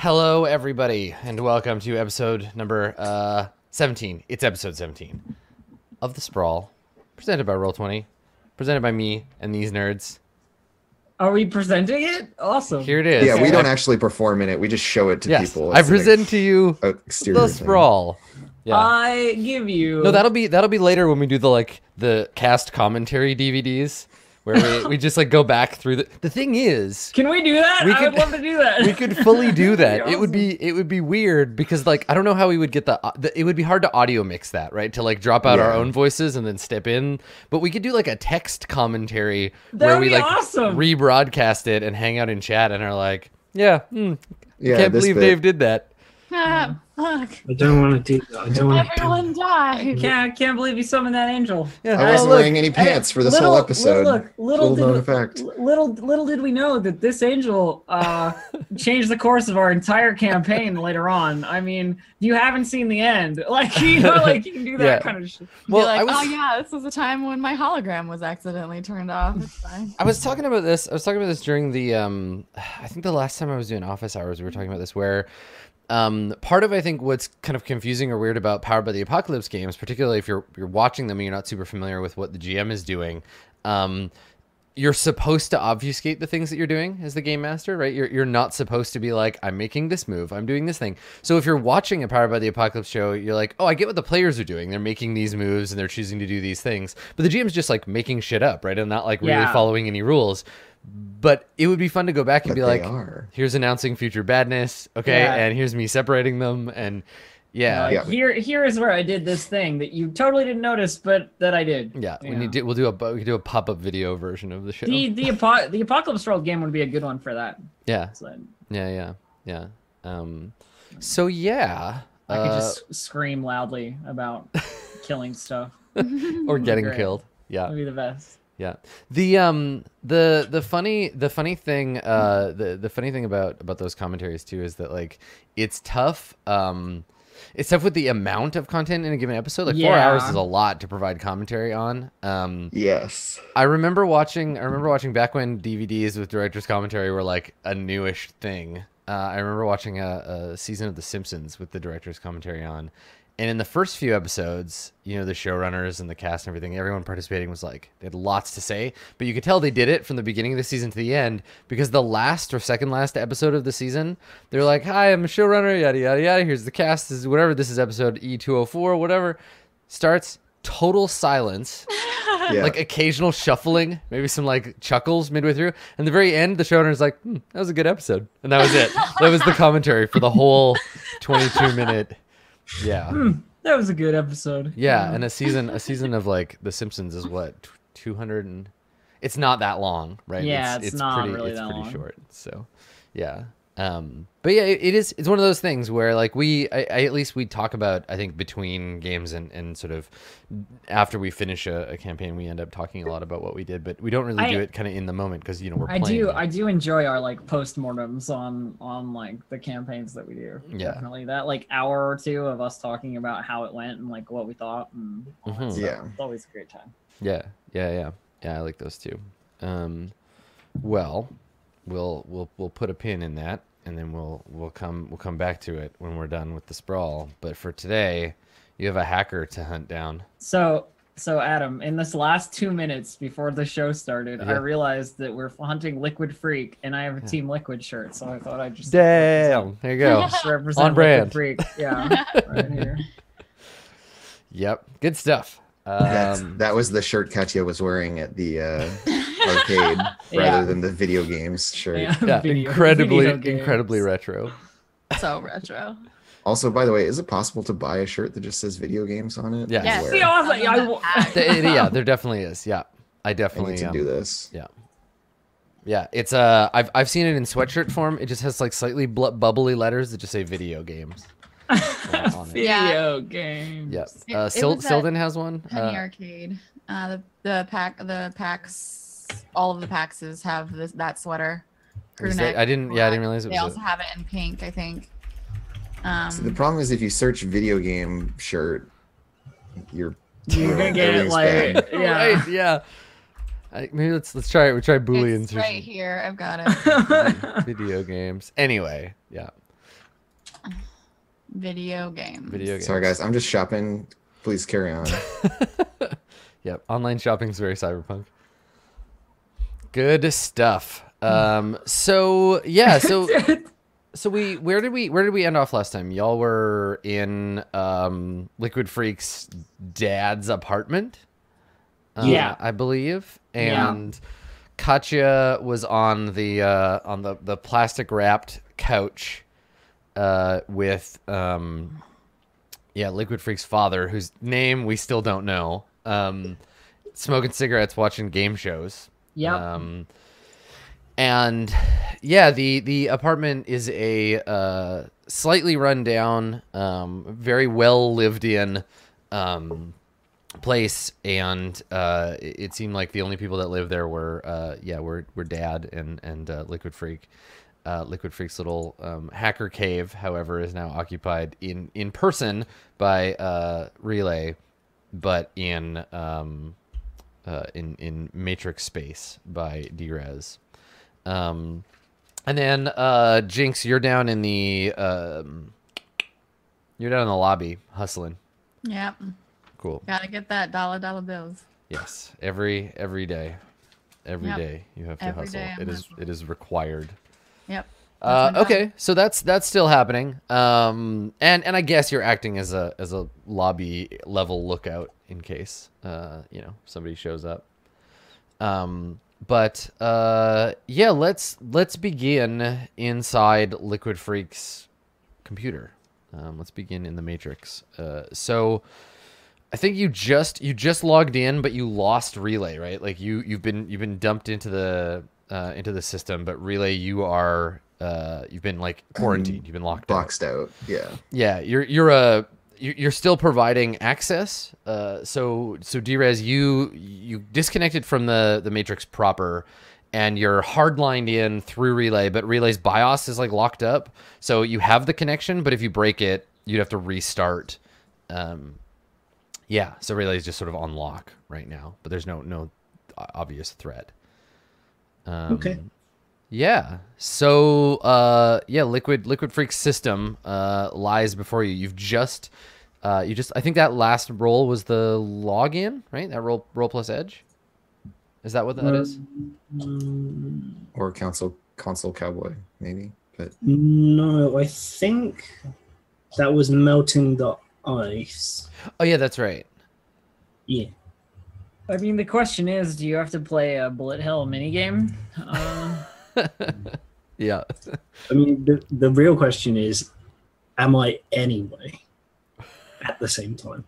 Hello, everybody, and welcome to episode number uh, 17. It's episode 17 of The Sprawl, presented by Roll20, presented by me and these nerds. Are we presenting it? Awesome. Here it is. Yeah, we don't actually perform in it. We just show it to Yes, people. I It's like present to you exterior The thing. Sprawl. Yeah. I give you. no, that'll be that'll be later when we do the like the cast commentary DVDs where we, we just like go back through the The thing is, Can we do that? We I could- would love to do that. we could fully do that. That'd It would be it would be weird because like I don't know how we would get the, the it would be hard to audio mix that right to like drop out our own voices and then step in. But we could do like a text commentary That where we be like awesome. rebroadcast it and hang out in chat and are like, yeah, hmm, Yeah, can't believe bit. Dave did that. Ah, fuck. I don't want to do that. I don't want to do Everyone died. Can't can't believe you summoned that angel. Yeah, I wasn't look. wearing any pants for this little, whole episode. Look, little, Little did, fact. little little did we know that this angel uh, changed the course of our entire campaign later on. I mean, you haven't seen the end. Like you know, like you can do that Yeah. kind of shit. Well, like, I was oh yeah, this was the time when my hologram was accidentally turned off. It's fine. I was talking about this. I was talking about this during the. Um, I think the last time I was doing office hours, we were talking about this. Where um, part of I think what's kind of confusing or weird about Powered by the Apocalypse games, particularly if you're you're watching them and you're not super familiar with what the GM is doing. Um, you're supposed to obfuscate the things that you're doing as the game master, right? You're, you're not supposed to be like, I'm making this move, I'm doing this thing. So if you're watching a Powered by the Apocalypse show, you're like, oh, I get what the players are doing. They're making these moves and they're choosing to do these things. But the GM's just like making shit up, right? And not like really Yeah. following any rules. But it would be fun to go back and But be like, are. here's announcing future badness, okay? Yeah. And here's me separating them. And yeah. Like, Yeah. Here, here is where I did this thing that you totally didn't notice, but that I did. yeah, we Yeah. need to, we'll do a we can do a pop up video version of the show. The the apo- the apocalypse world game would be a good one for that. yeah, So yeah, yeah, yeah. Um, so yeah, I could uh, just scream loudly about killing stuff. or getting killed. Yeah, That'd be the best. Yeah. The um the the funny the funny thing uh the the funny thing about about those commentaries too is that like it's tough um it's tough with the amount of content in a given episode. Like four hours is a lot to provide commentary on. Um Yes. I remember watching. I remember watching back when DVDs with director's commentary were like a newish thing. Uh, I remember watching a, a season of The Simpsons with the director's commentary on, and in the first few episodes, you know, the showrunners and the cast and everything, everyone participating was like they had lots to say, but you could tell they did it from the beginning of the season to the end because the last or second last episode of the season, they're like, "Hi, I'm a showrunner, yada yada yada. Here's the cast. This is whatever. This is episode E two hundred four, whatever." Starts total silence Yeah. like occasional shuffling, maybe some like chuckles midway through. And the very end, the showrunner's like, hmm, "That was a good episode," and that was it. that was the commentary for the whole twenty-two minute. Yeah, hmm, That was a good episode. yeah, and a season, a season of like The Simpsons is what two hundred and. It's not that long, right? Yeah, it's not pretty, really it's that pretty long. short. So, yeah. Um, but yeah, it, it is. It's one of those things where, like, we, I, I, at least we talk about. I think between games and, and sort of after we finish a, a campaign, we end up talking a lot about what we did, but we don't really I- do it kind of in the moment because you know we're I playing. do it. I do enjoy our like postmortems on on like the campaigns that we do. Yeah. Definitely that like hour or two of us talking about how it went and like what we thought and all that Mhm. stuff. Yeah. It's always a great time. Yeah, yeah, yeah, yeah. I like those too. Um, well, we'll we'll we'll put a pin in that, and then we'll we'll come we'll come back to it when we're done with the sprawl. But for today, you have a hacker to hunt down. So so Adam, in this last two minutes before the show started, I realized that we're hunting Liquid Freak and I have a Team Liquid shirt, so I thought I'd just Damn, there you go. Represent On brand. Liquid Freak. Yeah. right here. yep, good stuff. That's, Um, that was the shirt Katya was wearing at the uh, arcade Yeah. rather than the video games shirt. Yeah, yeah, video- incredibly video games. incredibly retro. So retro. Also, by the way, is it possible to buy a shirt that just says video games on it? Yes. Yes. Where? See, I was like, I Some the hacks. Yeah, there definitely is. Yeah, I I definitely need to um, do this. Yeah. Yeah, it's uh I've I've seen it in sweatshirt form. It just has like slightly bl- bubbly letters that just say video games. On it. video games. Yep. It- Uh, Sil- Silden has one. Penny Uh, Arcade. Uh, the the pack the packs all of the paxes have this that sweater. crew that- neck, I didn't. Yeah, I didn't realize it They was. also A, have it in pink, I think. Um, So the problem is if you search video game shirt, you're You're gonna get it like yeah. Right, yeah. I, maybe let's let's try it. We try booleans it's right here. I've got it. video games. Anyway, yeah. Video games. Video games. Sorry, guys. I'm just shopping. Please carry on. Yep, online shopping's very cyberpunk. Good stuff. Um, so yeah, so so we where did we where did we end off last time? Y'all were in um Liquid Freak's dad's apartment. uh, Yeah. I believe, Yeah. and Katya was on the uh, on the the plastic wrapped couch uh, with um, yeah, Liquid Freak's father, whose name we still don't know, um, smoking cigarettes, watching game shows. Yeah. Um, and yeah, the the apartment is a uh, slightly run down, um, very well lived in um, place, and uh, it it seemed like the only people that lived there were uh, yeah were were Dad and and uh, Liquid Freak. Uh, Liquid Freak's little um, hacker cave, however, is now occupied in in person by uh, Relay, but in um, uh, in in Matrix space by Drez. Um, and then uh, Jinx, you're down in the um, you're down in the lobby hustling. Yep. Cool. Gotta get that dollar dollar bills. Yes, every every day, every day Yep. you have to Every hustle. day It is hustling. it is required. Yep. Uh, okay, so that's that's still happening. Um, and and I guess you're acting as a as a lobby level lookout in case uh you know somebody shows up. Um, but uh, yeah, let's let's begin inside Liquid Freak's computer. Um, let's begin in the Matrix. Uh, so. I think you just you just logged in, but you lost relay, right? Like you you've been you've been dumped into the uh, into the system, but relay you are uh, you've been like quarantined, you've been locked out. Boxed out. Yeah. Yeah, you're you're a you're you're still providing access. Uh, so so Drez, you you disconnected from the the matrix proper, and you're hardlined in through relay, but relay's BIOS is like locked up. So you have the connection, but if you break it, you'd have to restart. Um, yeah, so relay's just sort of on lock right now, but there's no no obvious threat. Um, Okay. Yeah. So uh yeah, Liquid Liquid Freak system uh lies before you. You've just uh you just I think that last roll was the login, right? That roll roll plus edge? Is that what that is? Mm, Or console console cowboy, maybe. But no, I think that was melting the ice. Oh yeah, that's right. Yeah. I mean, the question is, do you have to play a bullet hell minigame? Uh, Yeah. I mean, the, the real question is, am I anyway? At the same time.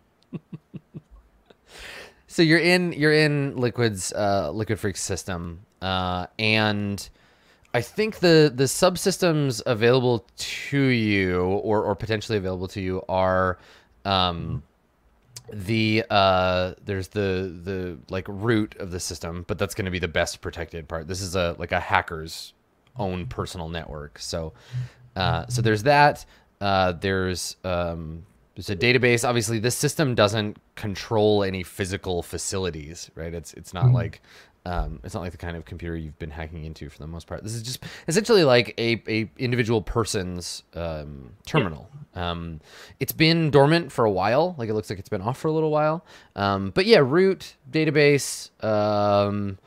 so you're in you're in Liquid's uh Liquid Freak system. Uh and I think the the subsystems available to you or or potentially available to you are um the uh there's the the like root of the system but that's going to be the best protected part. This is a like a hacker's own personal network. So uh so there's that. Uh there's um there's a database. Obviously this system doesn't control any physical facilities right? It's it's not like um, it's not like the kind of computer you've been hacking into for the most part. This is just essentially like a, a individual person's um, terminal. Um, it's been dormant for a while. Like it looks like it's been off for a little while. Um, but yeah, root database. Um,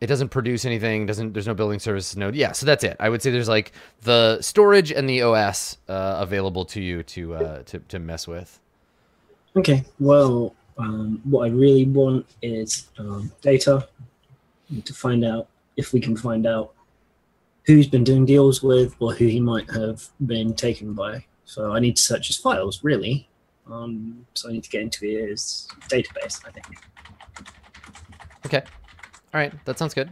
it doesn't produce anything. Doesn't there's no building services node. Yeah, so that's it. I would say there's like the storage and the OS uh, available to you to uh, to to mess with. Okay, well, um, what I really want is um, data to find out if we can find out who's been doing deals with or who he might have been taken by. So I need to search his files, really. Um, so I need to get into his database, I think. Okay. All right. That sounds good.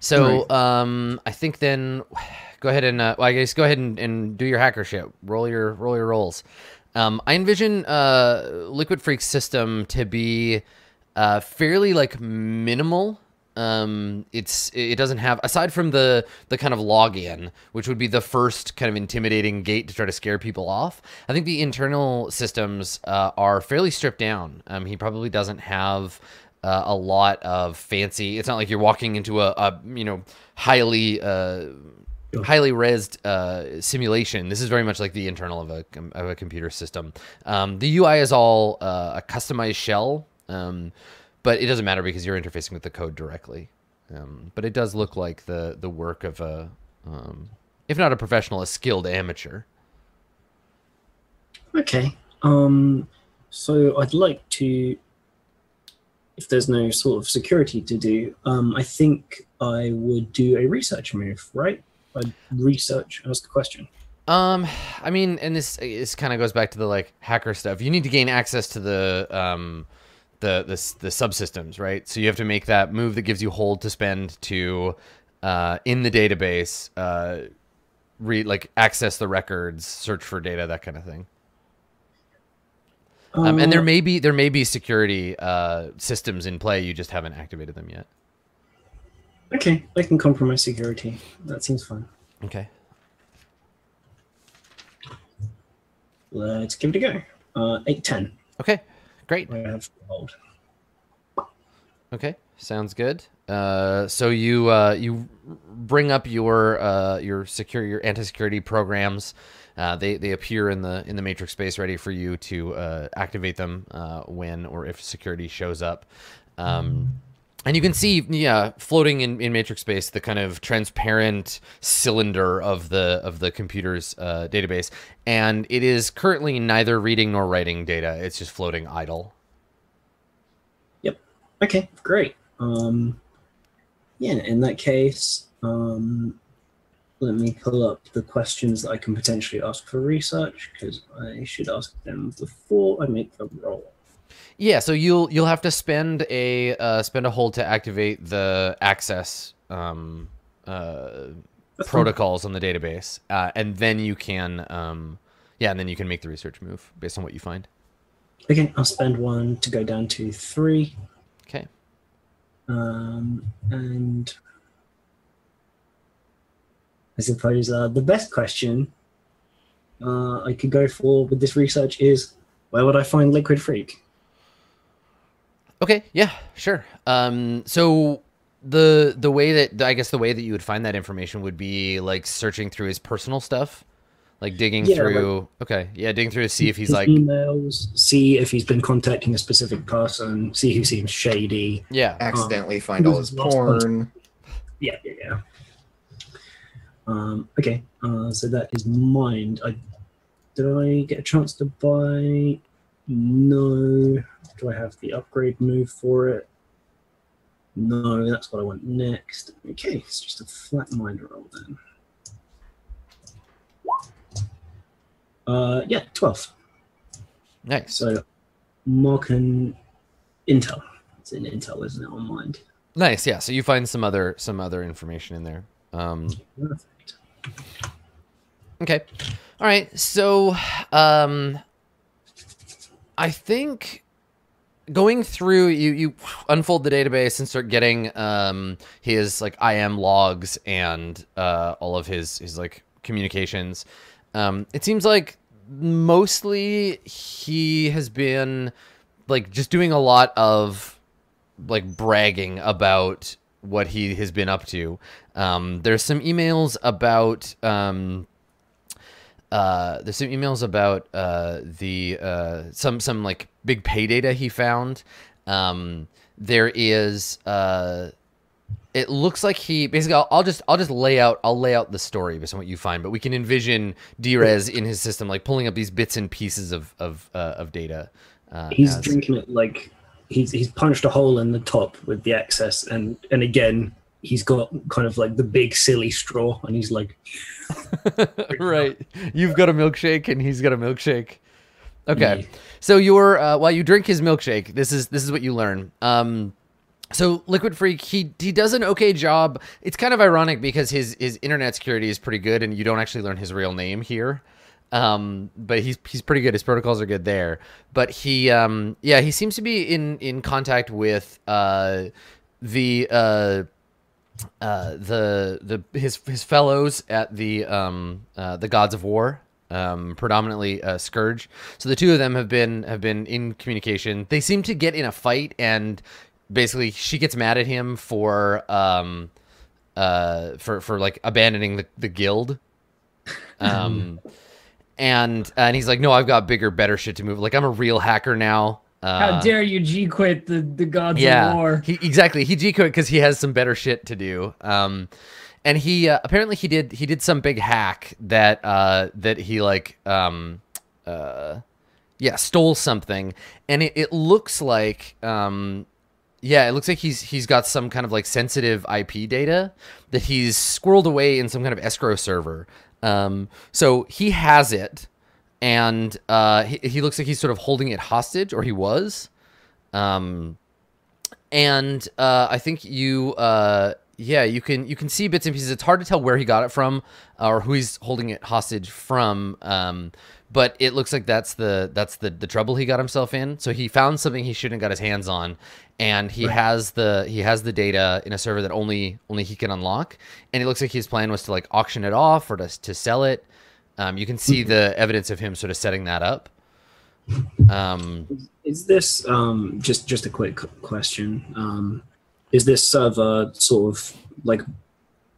So, um, I think then go ahead and, uh, well, I guess go ahead and, and do your hacker shit. Roll your, roll your rolls. Um, I envision, uh, Liquid Freak's system to be, uh, fairly like minimal. Um, it's, it doesn't have, aside from the, the kind of login, which would be the first kind of intimidating gate to try to scare people off. I think the internal systems, uh, are fairly stripped down. Um, he probably doesn't have, uh, a lot of fancy. It's not like you're walking into a, a you know highly uh, highly resed uh, simulation. This is very much like the internal of a of a computer system. Um, the UI is all uh, a customized shell, um, but it doesn't matter because you're interfacing with the code directly. Um, but it does look like the the work of a, um, if not a professional, a skilled amateur. Okay. Um, so I'd like to, if there's no sort of security to do, um, I think I would do a research move, right? I'd research, ask the question. Um, I mean, and this this kind of goes back to the like hacker stuff. You need to gain access to the um, the the the subsystems, right? So you have to make that move that gives you hold to spend to uh, in the database, uh, read like access the records, search for data, that kind of thing. Um, and there Uh, may be there may be security uh, systems in play. You just haven't activated them yet. Okay, I can compromise security. That seems fine. Okay. Let's give it a go. Uh, eight ten. Okay. Great. I have hold. Okay, sounds good. Uh, so you uh, you bring up your uh, your secure your anti security programs. Uh, they they appear in the in the matrix space, ready for you to uh, activate them uh, when or if security shows up. Um, and you can see, yeah, floating in, in matrix space, the kind of transparent cylinder of the of the computer's uh, database, and it is currently neither reading nor writing data. It's just floating idle. Yep. Okay, great. Um, yeah, in that case, um, let me pull up the questions that I can potentially ask for research because I should ask them before I make the roll. Yeah, so you'll you'll have to spend a uh, spend a hold to activate the access um, uh, protocols on the database, uh, and then you can um, yeah, and then you can make the research move based on what you find. Okay, I'll spend one to go down to three. Okay. Um, and I suppose uh, the best question uh, I could go for with this research is where would I find Liquid Freak? Okay. Yeah. Sure. Um, so the the way that I guess the way that you would find that information would be like searching through his personal stuff, like digging Yeah, like- through. okay. Yeah, digging through to see if he's like. emails, see if he's been contacting a specific person, see who seems shady. Yeah. Accidentally find all his who's lost one? porn. Yeah, yeah, yeah. Um, okay, uh, so that is mine. I did I get a chance to buy? No. Do I have the upgrade move for it? No, that's what I want next. Okay, it's just a flat mind roll then. Uh, yeah, twelve. Nice. So, Mark and Intel. It's in Intel, isn't it? On mind. Nice. Yeah. So you find some other some other information in there. Um, Perfect. Okay. All right. So, um, I think going through you you unfold the database and start getting um his like IM logs and uh all of his his like communications. Um, it seems like mostly he has been like just doing a lot of like bragging about what he has been up to. Um, there's some emails about um, uh, there's some emails about uh, the uh, some some like big pay data he found. Um, there is uh, it looks like he basically I'll, I'll just I'll just lay out I'll lay out the story based on what you find, but we can envision Drez in his system like pulling up these bits and pieces of of uh, of data. Uh, he's as- drinking it like he's he's punched a hole in the top with the excess and and again he's got kind of like the big silly straw and he's like right. You've got a milkshake and he's got a milkshake. Okay. Yeah. So you're uh, while you drink his milkshake, this is this is what you learn. Um so Liquid Freak, he he does an okay job. It's kind of ironic because his his internet security is pretty good and you don't actually learn his real name here. Um but he's he's pretty good. His protocols are good there. But he um yeah, he seems to be in in contact with uh the uh uh, the the his his fellows at the um uh, the gods of war um predominantly uh, scourge so the two of them have been have been in communication they seem to get in a fight and basically she gets mad at him for um uh, for for like abandoning the the guild. Um, and and he's like, no, I've got bigger, better shit to move. Like I'm a real hacker now. Uh, How dare you G quit the, the gods yeah, of war? he exactly. He G quit because he has some better shit to do. Um, and he uh, apparently he did he did some big hack that uh that he like um uh yeah stole something, and it, it looks like um yeah it looks like he's he's got some kind of like sensitive IP data that he's squirreled away in some kind of escrow server. Um, so he has it, and uh, he, he looks like he's sort of holding it hostage, or he was. Um, and uh, I think you, uh, yeah, you can you can see bits and pieces. It's hard to tell where he got it from uh, or who he's holding it hostage from. Um, but it looks like that's the that's the the trouble he got himself in. So he found something he shouldn't got his hands on, and he has the he has the data in a server that only only he can unlock. And it looks like his plan was to like auction it off or to to sell it. Um, you can see the evidence of him sort of setting that up. Um, Is this um, just just a quick question? Um, is this server sort of like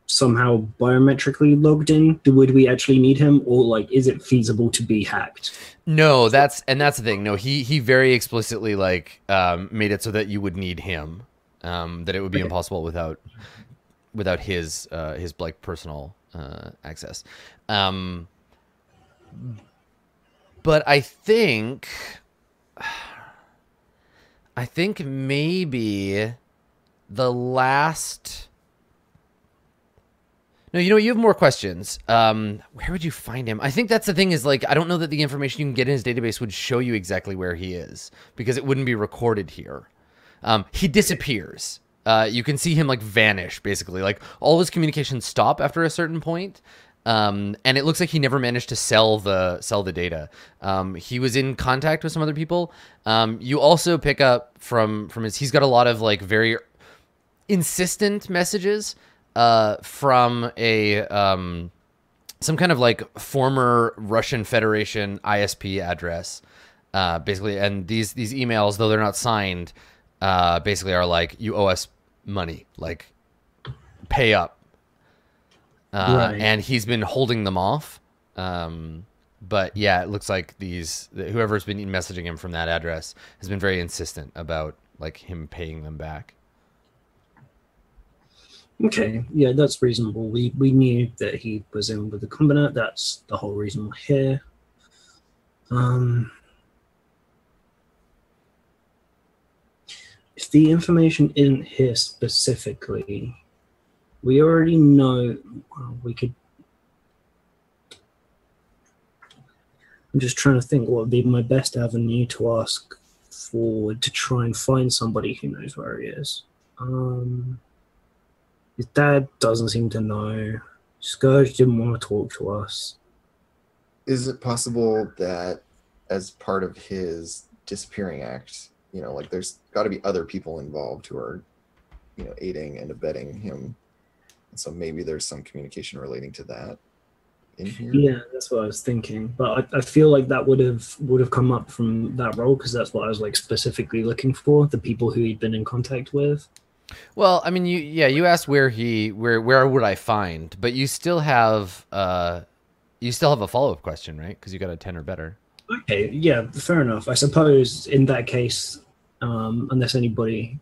somehow biometrically logged in? Do- Would we actually need him, or like is it feasible to be hacked? No, that's and that's the thing. No, he he very explicitly like um, made it so that you would need him. Um, that it would be Okay. impossible without without his uh, his like personal uh, access. Um, but I think I think maybe the last. No, you know, you have more questions. Um, where would you find him? I think that's the thing is like I don't know that the information you can get in his database would show you exactly where he is because it wouldn't be recorded here. Um, he disappears. Uh, you can see him like vanish basically. Like all his communications stop after a certain point. Um, and it looks like he never managed to sell the sell the data. Um, he was in contact with some other people. Um, you also pick up from from his. He's got a lot of like very insistent messages uh, from a um, some kind of like former Russian Federation ISP address, uh, basically. And these these emails, though they're not signed, uh, basically are like you owe us money, like pay up. Uh, Right. And he's been holding them off. Um, but yeah, it looks like these whoever's been messaging him from that address has been very insistent about like him paying them back. Okay, yeah, that's reasonable. We we knew that he was in with the combinate. That's the whole reason we're here. Um, if the information isn't here specifically, we already know we could. I'm just trying to think what would be my best avenue to ask forward to try and find somebody who knows where he is. Um, his dad doesn't seem to know. Scourge didn't want to talk to us. Is it possible that as part of his disappearing act, you know, like there's got to be other people involved who are, you know, aiding and abetting him. And so maybe there's some communication relating to that in here. Yeah, that's what I was thinking. But I, I feel like that would have would have come up from that role because that's what I was like specifically looking for the people who he'd been in contact with. Well, I mean, you yeah, you asked where he where where would I find, but you still have uh, you still have a follow up question, right? Because you got a ten or better. Okay, yeah, fair enough. I suppose in that case, um, unless anybody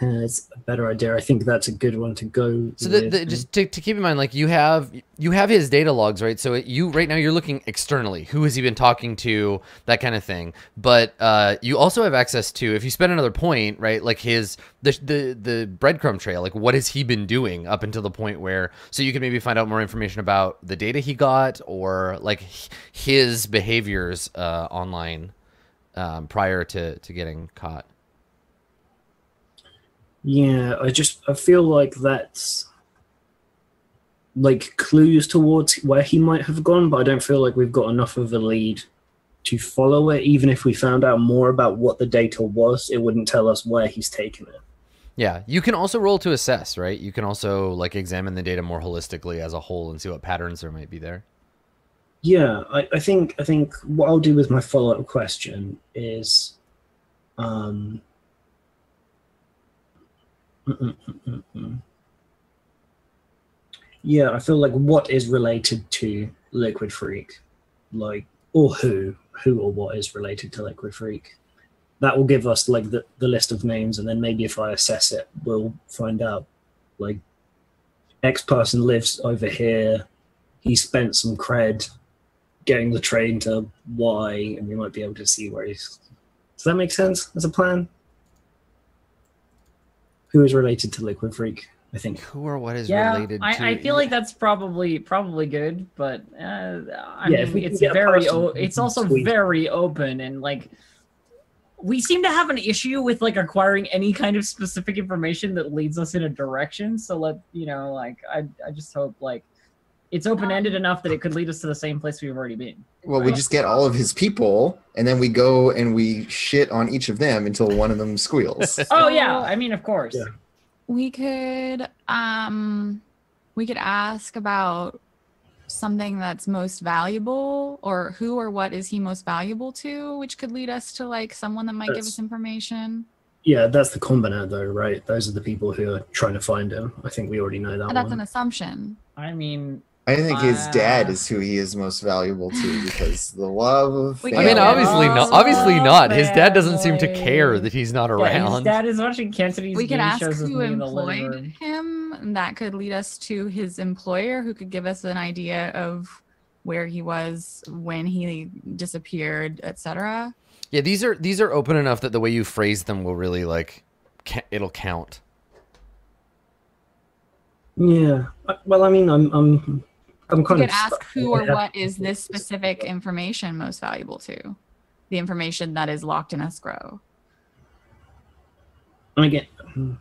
has a better idea, I think that's a good one to go. So the, the, just to, to keep in mind, like you have you have his data logs, right? So it, you right now you're looking externally. Who has he been talking to? That kind of thing. But uh, you also have access to if you spend another point, right? Like his the the the breadcrumb trail. Like what has he been doing up until the point where? So you can maybe find out more information about the data he got or like his behaviors uh, online um, prior to to getting caught. Yeah, I just I feel like that's like clues towards where he might have gone, but I don't feel like we've got enough of a lead to follow it. Even if we found out more about what the data was, it wouldn't tell us where he's taken it. Yeah, you can also roll to assess, right? You can also like examine the data more holistically as a whole and see what patterns there might be there. Yeah, I, I think I think what I'll do with my follow up question is um mm, mm, mm. Yeah, I feel like what is related to Liquid Freak, like or who, who or what is related to Liquid Freak. That will give us like the, the list of names, and then maybe if I assess it, we'll find out like X person lives over here. He spent some cred getting the train to Y, and we might be able to see where he's. Does that make sense as a plan? Who is related to Liquid Freak? I think. Who or what is Yeah, related to? I, I feel like that's probably probably good, but uh, I Yeah, mean, it's very person o- it's also squeeze- very open and like we seem to have an issue with like acquiring any kind of specific information that leads us in a direction. So let you know, like I I just hope like it's open ended enough that it could lead us to the same place we've already been. Well, we just get all of his people, and then we go and we shit on each of them until one of them squeals. Oh yeah, I mean of course. Yeah. We could um we could ask about something that's most valuable or who or what is he most valuable to, which could lead us to like someone that might give us information. Yeah, that's the combinant though, right? Those are the people who are trying to find him. I think we already know that And that's one. an assumption. I mean, I think his dad Uh, is who he is most valuable to because the love of We I mean, obviously not. Obviously not. His dad doesn't seem to care that he's not yeah, his around. dad is watching Cantonese we could game ask shows with who me in the living employed him, and that could lead us to his employer, who could give us an idea of where he was when he disappeared, etc. Yeah, these are these are open enough that the way you phrase them will really like it'll count. Yeah. Well, I mean, I'm, I'm, I'm kind could of. ask who or what is this specific information most valuable to? The information that is locked in escrow. And again, hmm.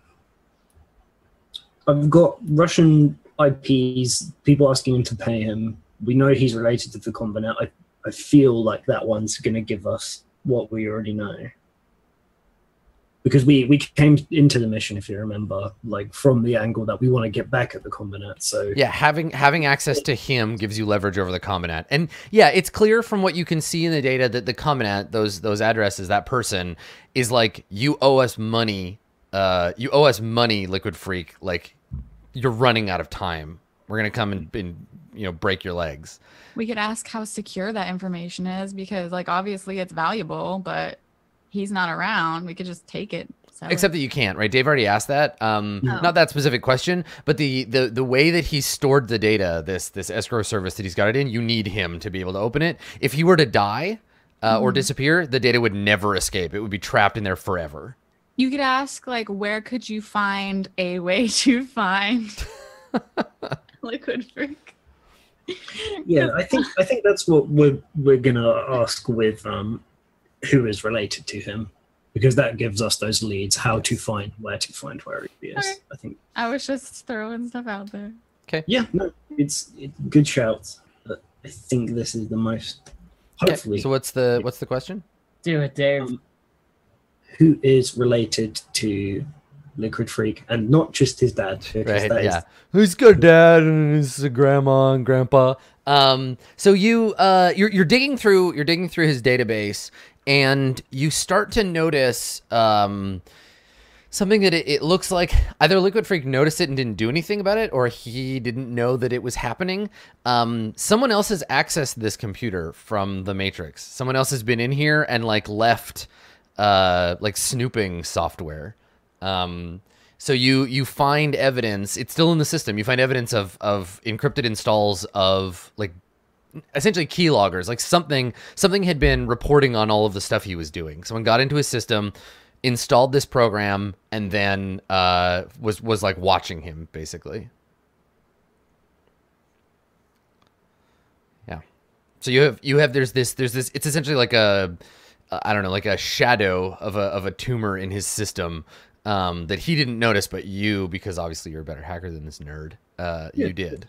I've got Russian IPs. People asking him to pay him. We know he's related to the combinant. I, I feel like that one's going to give us what we already know. Because we, we came into the mission, if you remember, like from the angle that we want to get back at the combinant. So Yeah, having having access to him gives you leverage over the combinant. And yeah, it's clear from what you can see in the data that the combinant, those those addresses, that person is like you owe us money. Uh, you owe us money, Liquid Freak. Like you're running out of time. We're gonna come and, and you know break your legs. We could ask how secure that information is because, like, obviously it's valuable, but he's not around. We could just take it. sell it. Except that you can't, right? Dave already asked that. Um, No. Not that specific question, but the, the the way that he stored the data, this this escrow service that he's got it in, you need him to be able to open it. If he were to die uh, or disappear, the data would never escape. It would be trapped in there forever. you could ask, like, where could you find a way to find liquid freak? yeah, I think I think that's what we're we're gonna ask with um, who is related to him, because that gives us those leads how to find where to find where he is. Okay. I think. I was just throwing stuff out there. Okay. Yeah, no, it's it, good shouts. But I think this is the most. Okay, Hopefully, So what's the what's the question? Do it, Dave. Um, who is related to Liquid Freak, and not just his dad. because Right? that is- Yeah. Who's good dad and his grandma and grandpa. Um, so you uh, you're you're digging through you're digging through his database, and you start to notice um, something that it, it looks like either Liquid Freak noticed it and didn't do anything about it, or he didn't know that it was happening. Um, someone else has accessed this computer from the Matrix. Someone else has been in here and like left uh, like snooping software. Um, so you you find evidence. It's still in the system. You find evidence of of encrypted installs of like essentially keyloggers. Like something something had been reporting on all of the stuff he was doing. Someone got into his system, installed this program, and then uh, was was like watching him basically. Yeah. So you have you have there's this there's this it's essentially like a uh, don't know like a shadow of a of a tumor in his system um, that he didn't notice, but you because obviously you're a better hacker than this nerd. Uh, Yeah. You did.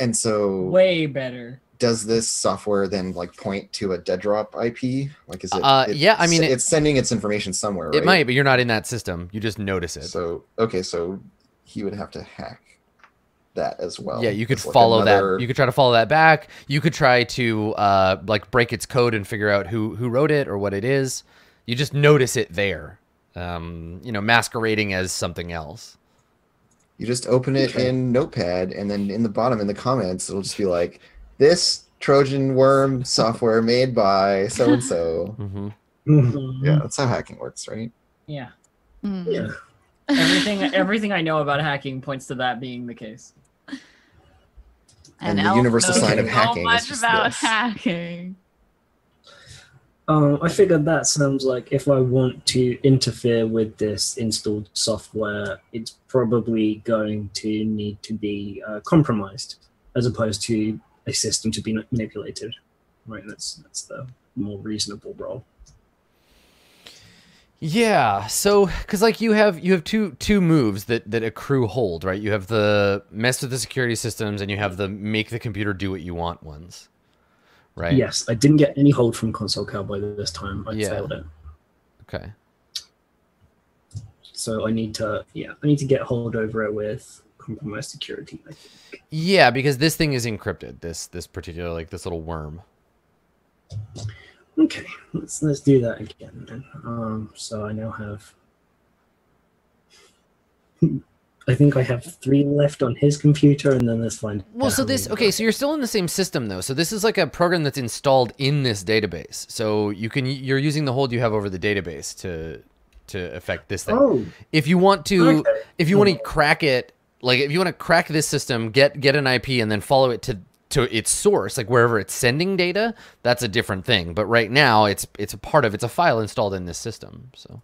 And so, Way better. Does this software then like point to a dead drop IP? Like, is it? Uh, it- yeah, I mean, it- it's sending its information somewhere. It right? might, but you're not in that system. You just notice it. So okay, so he would have to hack that as well. yeah, you could like follow another- that. You could try to follow that back. You could try to uh, like break its code and figure out who who wrote it or what it is. You just notice it there. Um, you know, masquerading as something else. You just open it Okay. in Notepad, and then in the bottom in the comments, it'll just be like this Trojan worm software made by so and so. Yeah, that's how hacking works, right? Yeah. Mm. Yeah. Everything everything I know about hacking points to that being the case. And the universal sign of so hacking is much just about this. hacking. Um, I figured that sounds like if I want to interfere with this installed software, it's probably going to need to be uh, compromised, as opposed to a system to be manipulated. Right, that's that's the more reasonable role. Yeah. So, because like you have you have two two moves that that accrue hold, right? You have the mess with the security systems, and you have the make the computer do what you want ones, right? Yes, I didn't get any hold from Console Cowboy this time. I Yeah. failed it, Okay. so I need to yeah I need to get hold over it with compromised security. I think. Yeah, because this thing is encrypted. This this particular like this little worm. Okay, let's let's do that again. Then. Um, so I now have. I think I have three left on his computer, and then let's find. Well, so this okay, so you're still in the same system though. So this is like a program that's installed in this database. So you can you're using the hold you have over the database to to affect this thing. Oh, If you want to okay. if you want to crack it, like if you want to crack this system, get get an IP and then follow it to to its source, like wherever it's sending data, that's a different thing. But right now, it's it's a part of it's a file installed in this system. So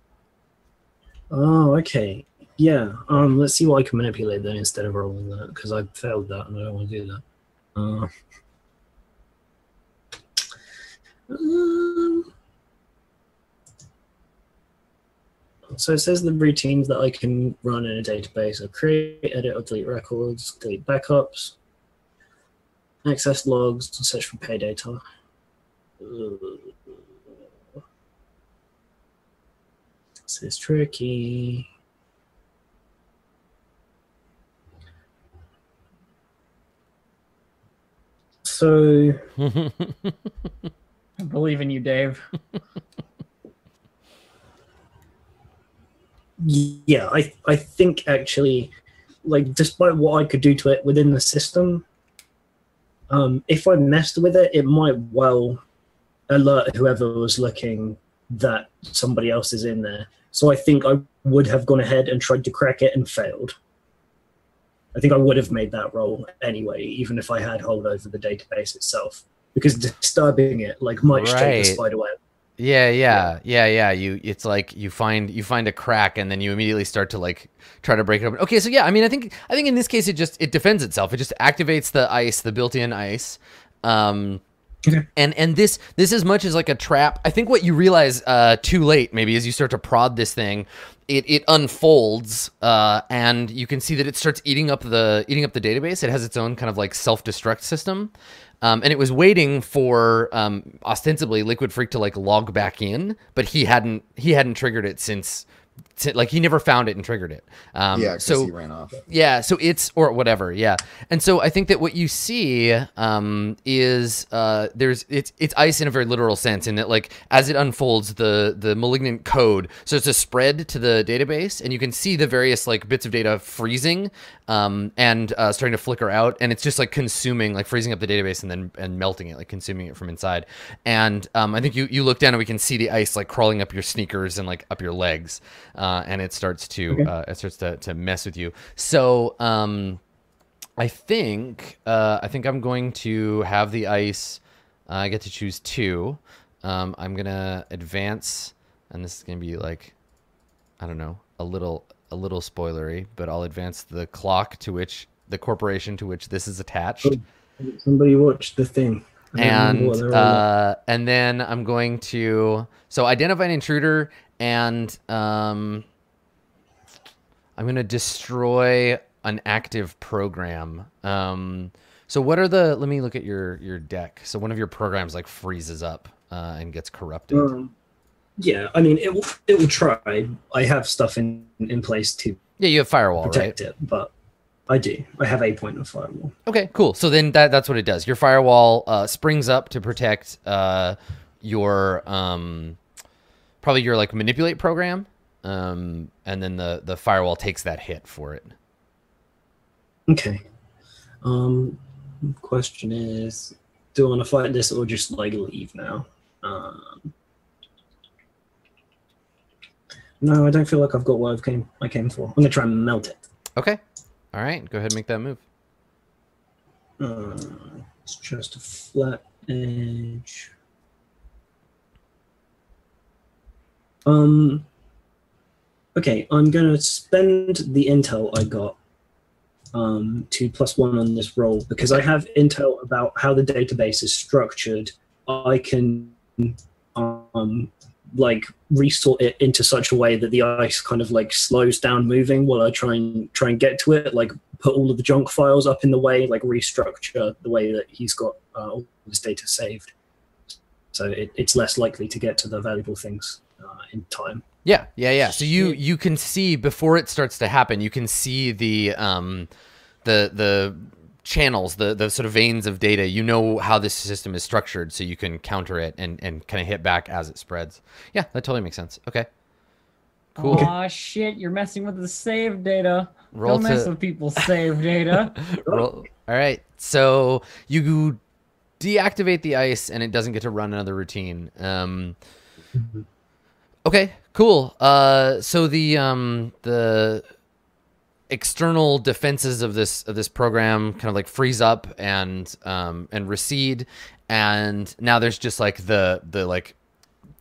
Oh, okay. Yeah. Um, let's see what I can manipulate then instead of rolling that because I failed that and I don't want to do that. Uh, um, so it says the routines that I can run in a database are create, edit, or delete records, delete backups, access logs, and search for pay data. This is tricky. So I believe in you, Dave. yeah, I I think actually, like despite what I could do to it within the system, um, if I messed with it, it might well alert whoever was looking that somebody else is in there. So I think I would have gone ahead and tried to crack it and failed. I think I would have made that roll anyway, even if I had hold over the database itself, because disturbing it like might straight Right. the spider web. Yeah, yeah, yeah, yeah. You, it's like you find you find a crack, and then you immediately start to like try to break it open. Okay, so yeah, I mean, I think I think in this case it just it defends itself. It just activates the ice, the built-in ice. Um, Okay. and and this this as much as like a trap. I think what you realize uh, too late maybe as you start to prod this thing, it it unfolds, uh, and you can see that it starts eating up the eating up the database. It has its own kind of like self destruct system. Um, and it was waiting for um, ostensibly Liquid Freak to like log back in, but he hadn't he hadn't triggered it since, si- like he never found it and triggered it. Um, yeah, so he ran off. yeah, so it's or whatever, yeah. And so I think that what you see um, is uh, there's it's it's ice in a very literal sense in that like as it unfolds the the malignant code so it's a spread to the database and you can see the various like bits of data freezing um, and uh, starting to flicker out and it's just like consuming like freezing up the database and then and melting it like consuming it from inside. And um, I think you you look down and we can see the ice like crawling up your sneakers and like up your legs uh, and it starts to Okay. uh, it starts to, to mess with you. So um, I think uh, I think I'm going to have the ice. Uh, I get to choose two. Um, I'm gonna advance, and this is gonna be like, I don't know, a little a little spoilery, but I'll advance the clock to which the corporation to which this is attached, Somebody watched the thing. I don't remember what and they're all about. uh, and then I'm going to so identify an intruder, and um, I'm gonna destroy an active program. Um, so what are the? Let me look at your your deck. So one of your programs like freezes up uh, and gets corrupted. Um, yeah, I mean, it will, it will try. I have stuff in, in place to yeah, you have firewall, right? protect it, but I do. I have a point of firewall. Okay, cool. So then that that's what it does. Your firewall uh, springs up to protect uh, your um, probably your like manipulate program, um, and then the the firewall takes that hit for it. Okay. Um, question is, do I want to fight this or just like leave now? Um, no, I don't feel like I've got what I came I came for. I'm gonna try and melt it. Okay. All right. Go ahead and make that move. Uh, it's just a flat edge. Um. Okay, I'm gonna spend the intel I got um, to plus one on this roll because I have intel about how the database is structured. I can um, like resort it into such a way that the ice kind of like slows down moving while I try and try and get to it. Like put all of the junk files up in the way, like restructure the way that he's got uh, all his data saved. So it, it's less likely to get to the valuable things uh, in time. Yeah, yeah, yeah. So you you can see before it starts to happen, you can see the um the the channels, the the sort of veins of data. You know how this system is structured, so you can counter it and and kind of hit back as it spreads. Yeah, that totally makes sense. Okay. Cool. Aw, shit, you're messing with the save data. Roll Don't mess to with people's save data. roll. All right. So you deactivate the ice and it doesn't get to run another routine. Um Okay, cool. Uh, so the um, the external defenses of this of this program kind of like freeze up and um, and recede, and now there's just like the the like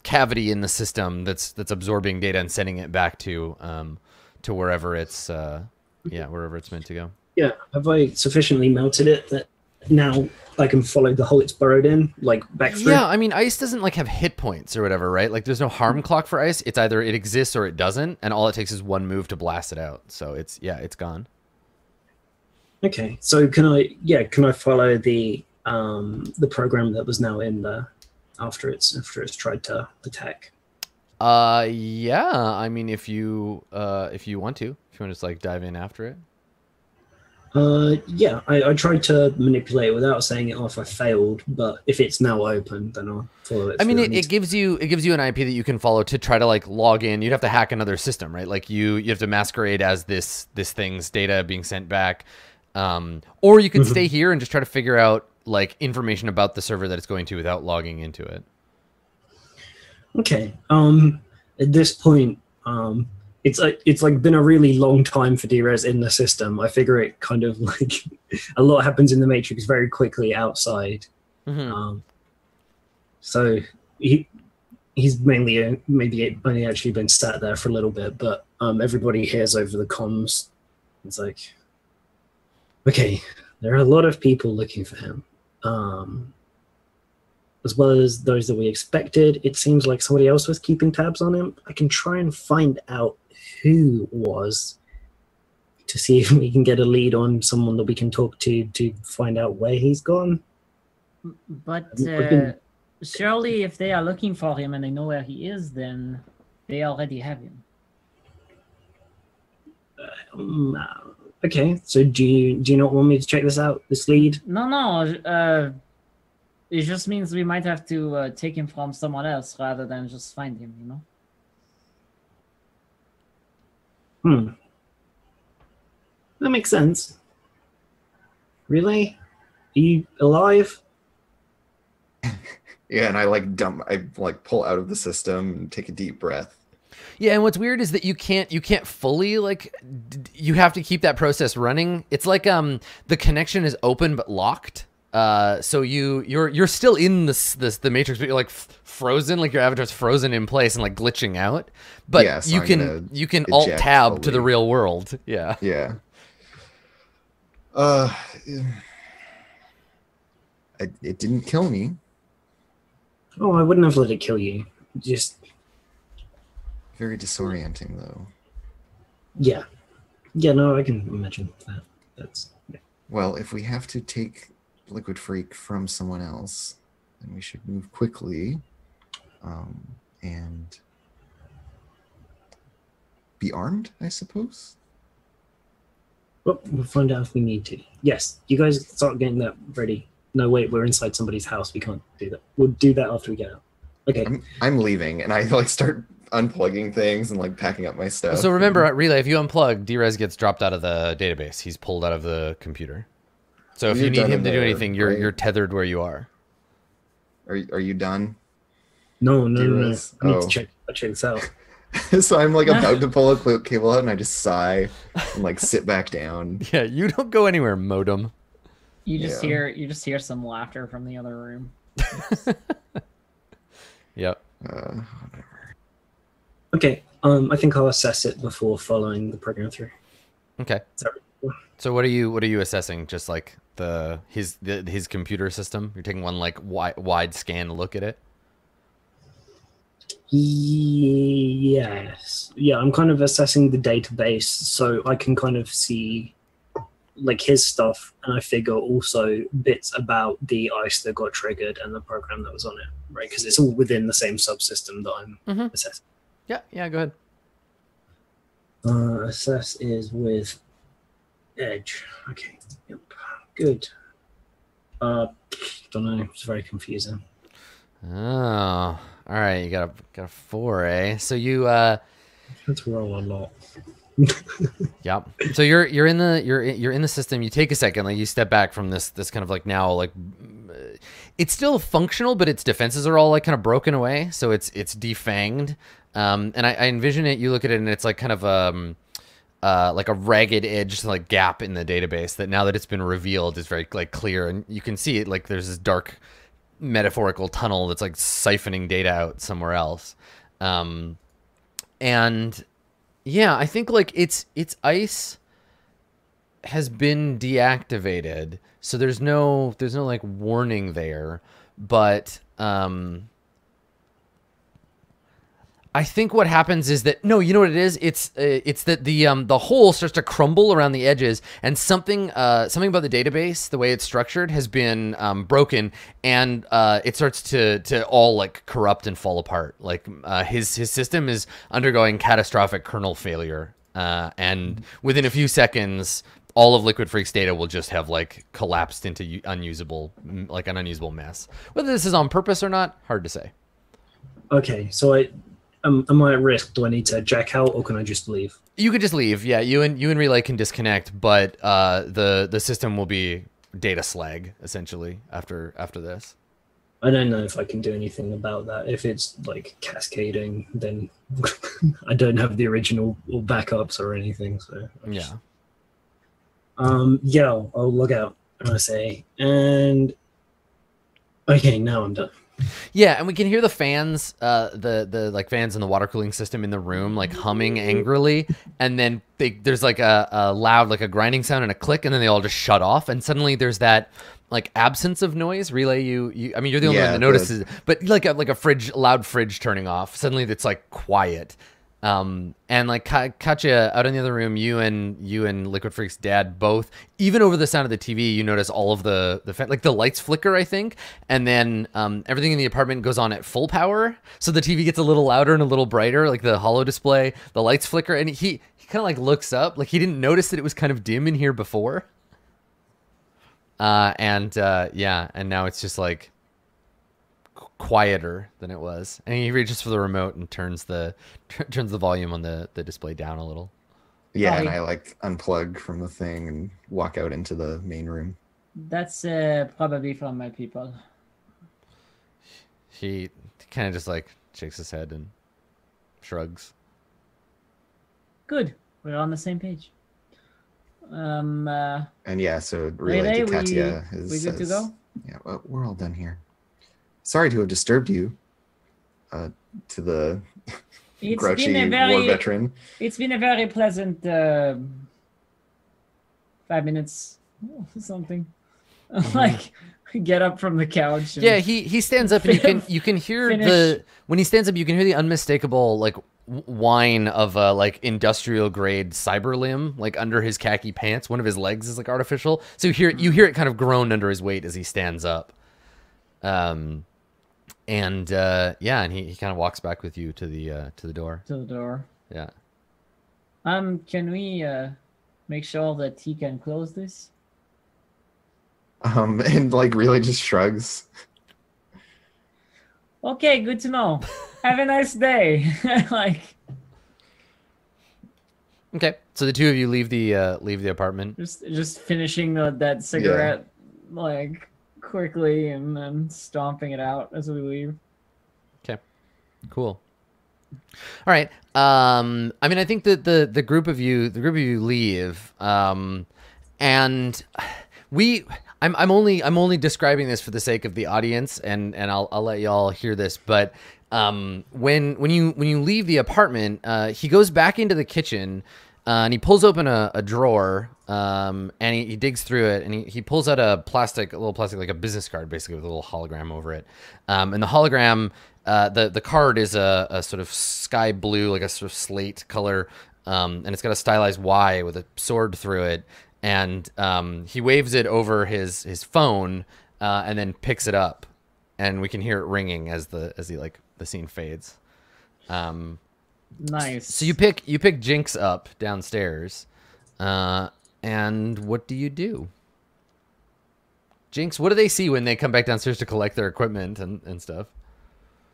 cavity in the system that's that's absorbing data and sending it back to um, to wherever it's uh, yeah wherever it's meant to go. Yeah, have I sufficiently melted it that now I can follow the hole it's burrowed in, like back through? Yeah, I mean, ice doesn't like have hit points or whatever, right? Like, there's no harm clock for ice. It's either it exists or it doesn't, and all it takes is one move to blast it out. So it's yeah, it's gone. Okay, so can I? Yeah, can I follow the um the program that was now in there after it's after it's tried to attack? Uh, yeah. I mean, if you uh if you want to, if you want to just like dive in after it. Uh, yeah, I, I tried to manipulate it without saying it off. I failed, but if it's now open, then I'll follow it. I mean, it, it gives you it gives you an IP that you can follow to try to like log in. You'd have to hack another system, right? Like you you have to masquerade as this this thing's data being sent back, um, or you can Mhm. stay here and just try to figure out like information about the server that it's going to without logging into it. Okay. Um, at this point, um, it's like it's like been a really long time for Drez in the system. I figure it kind of like a lot happens in the Matrix very quickly outside. Mhm. Um, so he he's mainly uh, maybe only actually been sat there for a little bit, but um, everybody hears over the comms. It's like, okay, there are a lot of people looking for him. Um, as well as those that we expected. It seems like somebody else was keeping tabs on him. I can try and find out who was to see if we can get a lead on someone that we can talk to to find out where he's gone. But uh, been- surely, if they are looking for him and they know where he is, then they already have him. Um, okay, so do you do you not want me to check this out? This lead? No, no. Uh, it just means we might have to uh, take him from someone else rather than just find him. You know. Hmm. That makes sense. Really? Are you alive? Yeah, and I like dump. I like pull out of the system and take a deep breath. Yeah, and what's weird is that you can't you can't fully like d- d- you have to keep that process running. It's like um the connection is open but locked. Uh, so you you're you're still in this this the matrix, but you're like f- frozen, like your avatar's frozen in place and like glitching out. But Yeah, so you I'm can you can alt eject tab to the real world. Yeah. Yeah. Uh, I, it didn't kill me. Oh, I wouldn't have let it kill you. Just Very disorienting, though. yeah, yeah. No, I can imagine that. That's yeah. Well, if we have to take Liquid Freak from someone else, then we should move quickly um, and be armed, I suppose. Well, we'll find out if we need to. Yes, you guys start getting that ready. No, wait, we're inside somebody's house. We can't do that. We'll do that after we get out. Okay. I'm, I'm leaving, and I like start unplugging things and like packing up my stuff. So remember, at Relay, if you unplug, Drez gets dropped out of the database. He's pulled out of the computer. So if You're you need him in to do anything, you're right? you're tethered where you are. are are you done? No, no, no, no. Dearest. I need Oh. to check, check this out. so I'm like about to pull a cable out, and I just sigh and like sit back down. Yeah, you don't go anywhere, modem. You just Yeah. hear you just hear some laughter from the other room. Yep. Uh, Okay. Um, I think I'll assess it before following the program through. Okay. Sorry. So what are you what are you assessing? Just like the his the, his computer system. You're taking one like wide, wide scan look at it. Yes. Yeah, I'm kind of assessing the database so I can kind of see like his stuff and I figure also bits about the ice that got triggered and the program that was on it, right? Because it's all within the same subsystem that I'm Mhm. assessing. Yeah. Yeah. Go ahead. Uh, assess is with edge. Okay. Yep. Good. Uh, don't know. It's very confusing. Oh, all right. You got a got a four, eh? So you uh, Let's roll a lot. Yep. So you're you're in the you're you're in the system. You take a second, like you step back from this this kind of like now like mm, it's still functional, but its defenses are all like kind of broken away. So it's it's defanged. Um, and I, I envision it. You look at it, and it's like kind of um, uh, like a ragged edge like gap in the database that now that it's been revealed is very like clear, and you can see it like there's this dark metaphorical tunnel that's like siphoning data out somewhere else. Um, and yeah, I think like it's it's ice has been deactivated, so there's no there's no like warning there, but um I think what happens is that no, you know what it is? It's uh, it's that the um the hole starts to crumble around the edges, and something uh something about the database, the way it's structured, has been um, broken, and uh it starts to to all like corrupt and fall apart. Like uh, his his system is undergoing catastrophic kernel failure, uh, and within a few seconds. All of Liquid Freak's data will just have like collapsed into unusable, like an unusable mess. Whether this is on purpose or not, hard to say. Okay, so I um, am I at risk? Do I need to jack out or can I just leave? You could just leave. Yeah, you and you and Relay can disconnect, but uh, the the system will be data slag essentially after after this. I don't know if I can do anything about that. If it's like cascading, then I don't have the original or backups or anything. So I just- Yeah. Um. Yeah. I'll, I'll log out and I say and. Okay, now I'm done. Yeah, and we can hear the fans, uh, the the like fans in the water cooling system in the room, like humming angrily, and then they, there's like a, a loud, like a grinding sound and a click, and then they all just shut off, and suddenly there's that like absence of noise. Relay, you, you I mean, you're the only Yeah, one that notices, it, but like a like a fridge, loud fridge turning off. Suddenly, it's like quiet. Um, and like Ka- Katya out in the other room, you and you and Liquid Freak's dad both, even over the sound of the TV, you notice all of the the like the lights flicker, I think, and then um, everything in the apartment goes on at full power, so the TV gets a little louder and a little brighter, like the hollow display, the lights flicker, and he he kind of like looks up, like he didn't notice that it was kind of dim in here before. Uh, and uh, yeah, and now it's just like quieter than it was. And he reaches for the remote and turns the t- turns the volume on the the display down a little. Yeah, and I like unplug from the thing and walk out into the main room. That's uh, probably from my people. He kind of just like shakes his head and shrugs. Good. We're on the same page. Um, uh, And yeah, so relay Relay, to we- Katya is we good to go? Yeah, well, we're all done here. Sorry to have disturbed you. Uh, to the it's grouchy been a war veteran. it's been a very pleasant uh, five minutes, something. like, get up from the couch. And, Yeah, he he stands up and you can you can hear Finish. the when he stands up you can hear the unmistakable like whine of a like industrial grade cyber limb like under his khaki pants. One of his legs is like artificial, so you hear you hear it kind of groan under his weight as he stands up. Um, and uh, yeah, and he, he kind of walks back with you to the uh, to the door. to the door. Yeah. Um, can we uh make sure that he can close this? Um, and like really just shrugs. Okay, good to know. Have a nice day. like Okay, so the two of you leave the uh, leave the apartment. just just finishing the, that cigarette like quickly and then stomping it out as we leave. Okay, cool. All right. Um, I mean, I think that the the group of you, the group of you leave, um, and we. I'm I'm only I'm only describing this for the sake of the audience, and and I'll I'll let y'all hear this. But um, when when you when you leave the apartment, uh, he goes back into the kitchen. Uh, and he pulls open a, a drawer um, and he, he digs through it and he, he pulls out a plastic a little plastic like a business card basically with a little hologram over it. Um, and the hologram uh, the the card is a, a sort of sky blue like a sort of slate color um, and it's got a stylized y with a sword through it. And um, he waves it over his his phone uh, and then picks it up. And we can hear it ringing as the as the like the scene fades. Um, Nice. so you pick you pick Jinx up downstairs, uh, and what do you do? Jinx, what do they see when they come back downstairs to collect their equipment and, and stuff?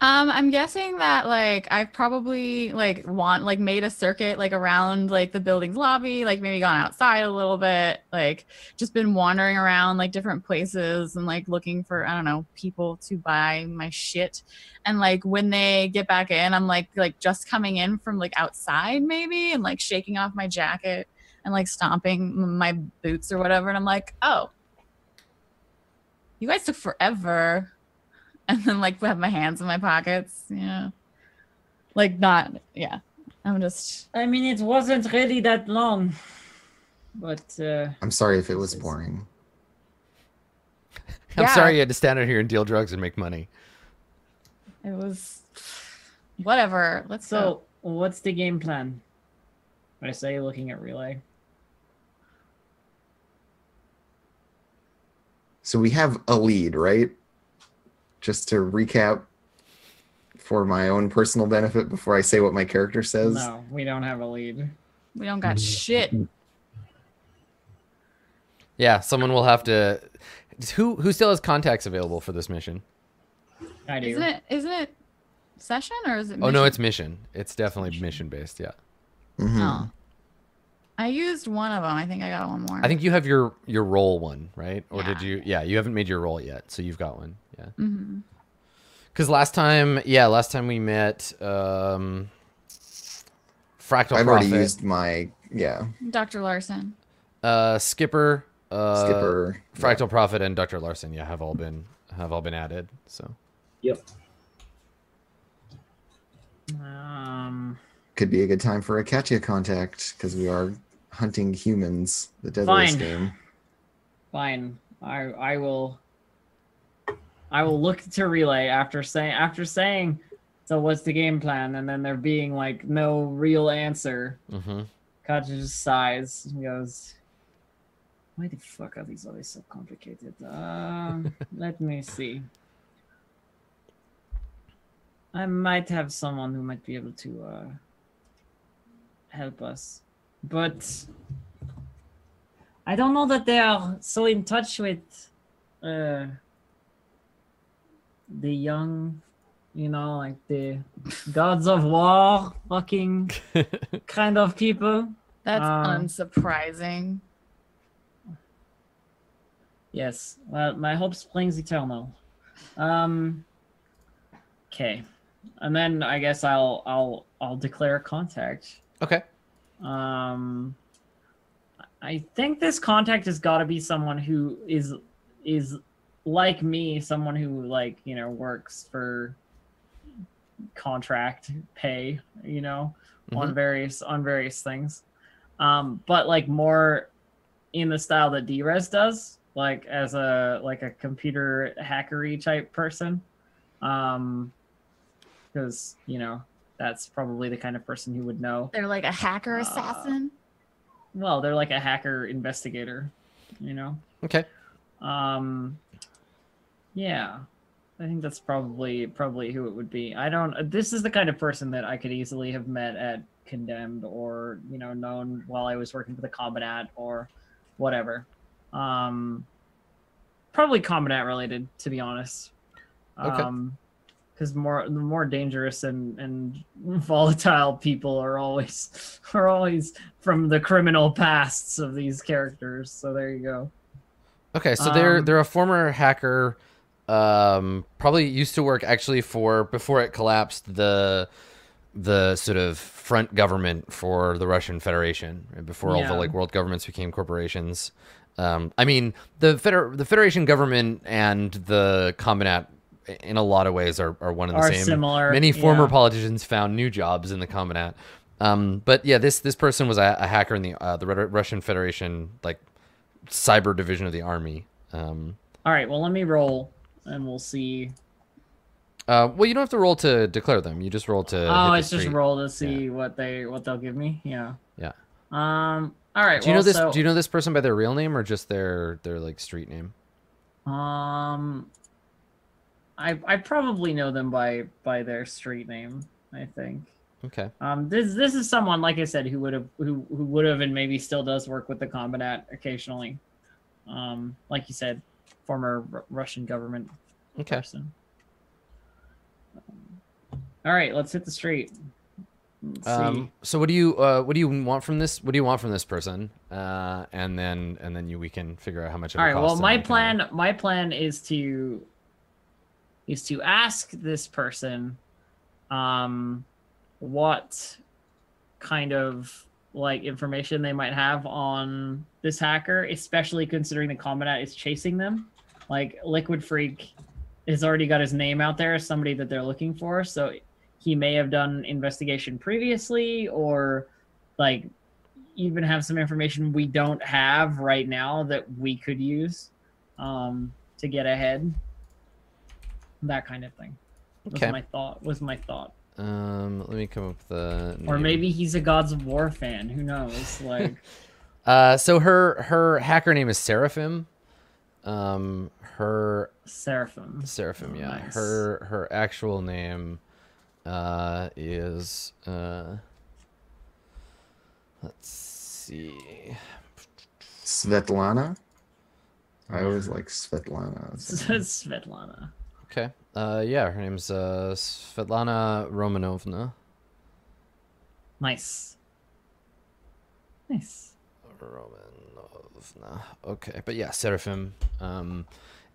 Um, I'm guessing that like I've probably like want like made a circuit like around like the building's lobby, like maybe gone outside a little bit, like just been wandering around like different places and like looking for I don't know people to buy my shit. And like when they get back in, I'm like like just coming in from like outside maybe and like shaking off my jacket and like stomping my boots or whatever. And I'm like, oh, you guys took forever and then like have my hands in my pockets. Yeah. Like not yeah. I'm just I mean, it wasn't really that long, but uh, I'm sorry if it was boring. I'm Yeah. sorry you had to stand out here and deal drugs and make money. it was whatever. Let's so go. what's the game plan? I say, looking at relay. So we have a lead, right? Just to recap for my own personal benefit before I say what my character says. No, we don't have a lead. We don't got shit. Yeah, someone will have to. Who who still has contacts available for this mission? I do. Isn't it isn't it session or is it Oh no, it's mission. It's definitely mission based. Yeah, Mhm. Oh. I used one of them. I think I got one more. I think you have your your role one, right? Or did you? Yeah, you haven't made your roll yet, so you've got one. Yeah. Because last time, yeah, last time we met, um, Fractal I've Prophet, already used my yeah Dr. Larson. uh, Skipper, uh, skipper. Fractal Prophet, and Dr. Larson. Yeah, have all been have all been added. So Yep. Um, Could be a good time for a Katya contact because we are hunting humans. The deadliest Fine. game. fine. I I will. I will look to relay after saying after saying. So what's the game plan? And then there being like no real answer. hmm Katya just sighs and goes, Why the fuck are these always so complicated? Um, let me see. I might have someone who might be able to uh, help us. But I don't know that they are so in touch with uh, the young, you know, like the gods of war fucking kind of people. That's Um, unsurprising. Yes. Well, my hope springs eternal. Um. Okay, and then I guess I'll I'll I'll declare contact. Okay. Um. I think this contact has got to be someone who is is like me, someone who like you know works for contract pay, you know, on various on various things. Um, but like more in the style that Drez does, like as a like a computer hackery type person. Um, because you know that's probably the kind of person who would know. They're like a hacker uh, assassin. Well, they're like a hacker investigator, you know. Okay. Um, yeah, I think that's probably probably who it would be. I don't. This is the kind of person that I could easily have met at Condemned, or you know, known while I was working for the Combinat, or whatever. Um, probably Combinat related, to be honest. Okay. Um, because more the more dangerous and and volatile people are always are always from the criminal pasts of these characters. So there you go. Okay, so they're Um, they're a former hacker. Um, probably used to work actually for before it collapsed the the sort of front government for the Russian Federation right, before all the like world governments became corporations. Um, I mean the feder- the Federation government and the Combinat in a lot of ways are, are one and the Are same. similar, Many former yeah. politicians found new jobs in the Combinat. Um, but yeah, this this person was a, a hacker in the uh, the Ru- Russian Federation like cyber division of the army. Um, All right, well let me roll and we'll see. uh, well, you don't have to roll to declare them. You just roll to. oh, it's just roll to see what they what they'll give me. Yeah. Yeah. Um. All right. Do you know this? so- Do you know this person by their real name or just their their like street name? Um, I I probably know them by by their street name. I think. Okay. Um, this this is someone like I said who would have who who would have and maybe still does work with the Combinat occasionally. Um, like you said, former R- Russian government Okay. person. Um, all right, let's hit the street. Let's see. Um, so what do you uh, what do you want from this? What do you want from this person? Uh, and then and then you we can figure out how much. It All right. Well, my can- plan my plan is to is to ask this person um what kind of like information they might have on this hacker, especially considering the Combinat is chasing them. Like Liquid Freak has already got his name out there as somebody that they're looking for, so he may have done investigation previously or like even have some information we don't have right now that we could use um, to get ahead. That kind of thing. Was my thought. Was my thought. Um, let me come up with the. Or maybe he's a Gods of War fan. Who knows? Like, Uh, so her her hacker name is Seraphim. Um, her Seraphim. Seraphim, Oh, yeah. nice. Her her actual name uh is uh let's see. Svetlana. I always like Svetlana. Svetlana. Okay. Uh yeah, her name's uh Svetlana Romanovna. Nice. Nice. Romanovna. Okay, but yeah, Seraphim. Um,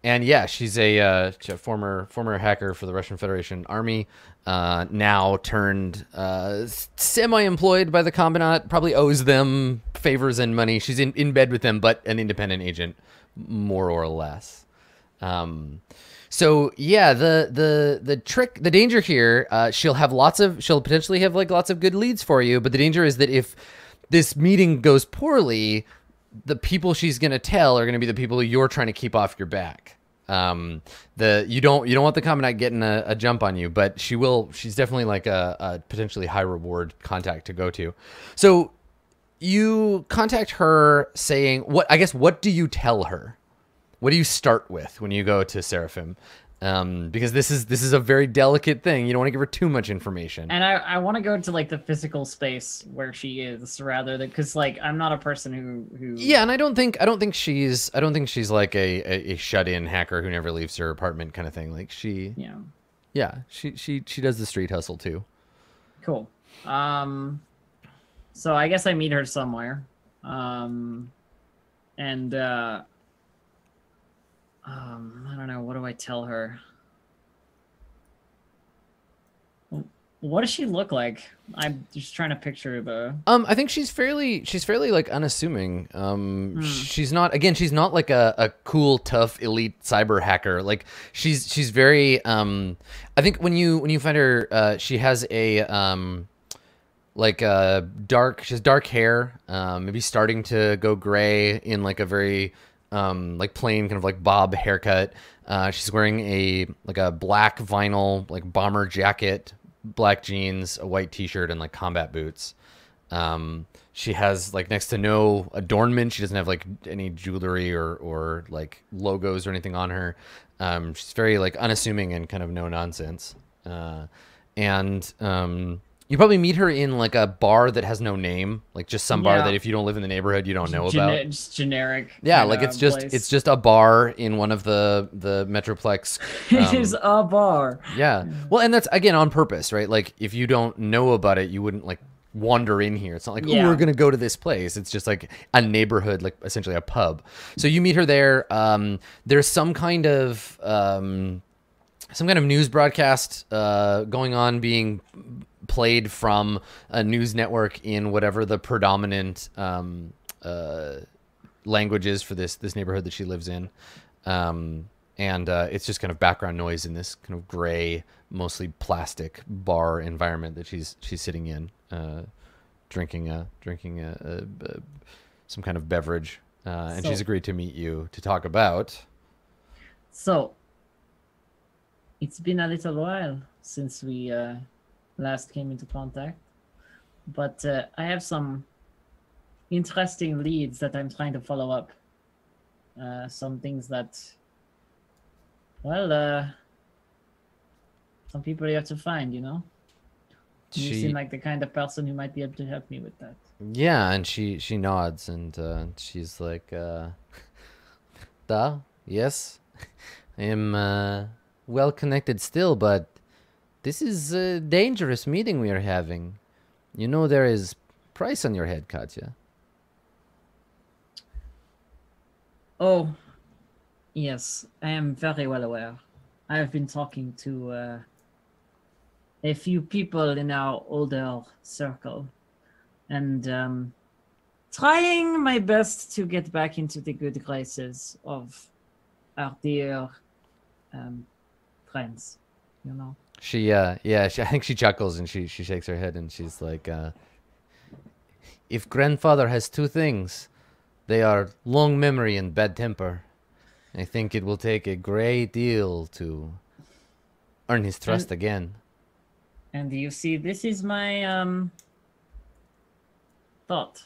and yeah, she's a, uh, she's a former former hacker for the Russian Federation army. Uh, now turned uh, semi-employed by the Combinat. Probably owes them favors and money. She's in, in bed with them, but an independent agent, more or less. Um, so yeah, the the the trick, the danger here, uh, she'll have lots of, she'll potentially have like lots of good leads for you, but the danger is that if this meeting goes poorly, the people she's gonna tell are gonna be the people you're trying to keep off your back. Um, the you don't you don't want the Combinat getting a, a jump on you, but she will. She's definitely like a, a potentially high reward contact to go to. So you contact her saying what? I guess what do you tell her? What do you start with when you go to Seraphim? Um, because this is this is a very delicate thing. You don't want to give her too much information. And I, I want to go to like the physical space where she is rather than because like I'm not a person who who Yeah, and I don't think I don't think she's I don't think she's like a, a, a shut-in hacker who never leaves her apartment kind of thing. Like she, yeah yeah, she she she does the street hustle too. cool um so I guess I meet her somewhere um and uh um I don't know what do I tell her what does she look like I'm just trying to picture the Um, I think she's fairly she's fairly like unassuming. Um, Hmm. she's not again she's not like a, a cool tough elite cyber hacker. Like she's she's very um. I think when you when you find her, uh, she has a um. Like uh dark, she has dark hair, um, maybe starting to go gray in like a very um like plain kind of like bob haircut. Uh, she's wearing a like a black vinyl like bomber jacket, black jeans, a white t-shirt, and like combat boots. Um, she has like next to no adornment. She doesn't have like any jewelry or or like logos or anything on her. Um, she's very like unassuming and kind of no nonsense. Uh, and um, you probably meet her in like a bar that has no name, like just some bar Yeah. that if you don't live in the neighborhood, you don't know Gene- about. just generic. Yeah, like it's just place. it's just a bar in one of the the Metroplex. it um, is a bar. Yeah. Well, and that's again on purpose, right? Like if you don't know about it, you wouldn't like wander in here. It's not like, oh, Yeah. we're gonna go to this place. It's just like a neighborhood, like essentially a pub. So you meet her there. Um, there's some kind of um, some kind of news broadcast uh, going on, being played from a news network in whatever the predominant um, uh, language is for this this neighborhood that she lives in. Um, and uh, it's just kind of background noise in this kind of gray, mostly plastic bar environment that she's she's sitting in, uh, drinking a drinking a, a, a some kind of beverage, uh, and she's agreed to meet you to talk about. So, it's been a little while since we uh, last came into contact, but uh, I have some interesting leads that I'm trying to follow up. Uh, some things that, well, uh, some people you have to find, you know? You seem like the kind of person who might be able to help me with that. yeah, and she she nods and uh, she's like, uh, "Da, yes, I am uh, well connected still, but this is a dangerous meeting we are having. You know there is price on your head, Katya." Oh, yes, I am very well aware. I have been talking to uh, a few people in our older circle and um, trying my best to get back into the good graces of our dear um, friends, you know. She uh yeah, she, I think she chuckles and she she shakes her head and she's like uh if grandfather has two things, they are long memory and bad temper. I think it will take a great deal to earn his trust again. And you see, this is my um, thought,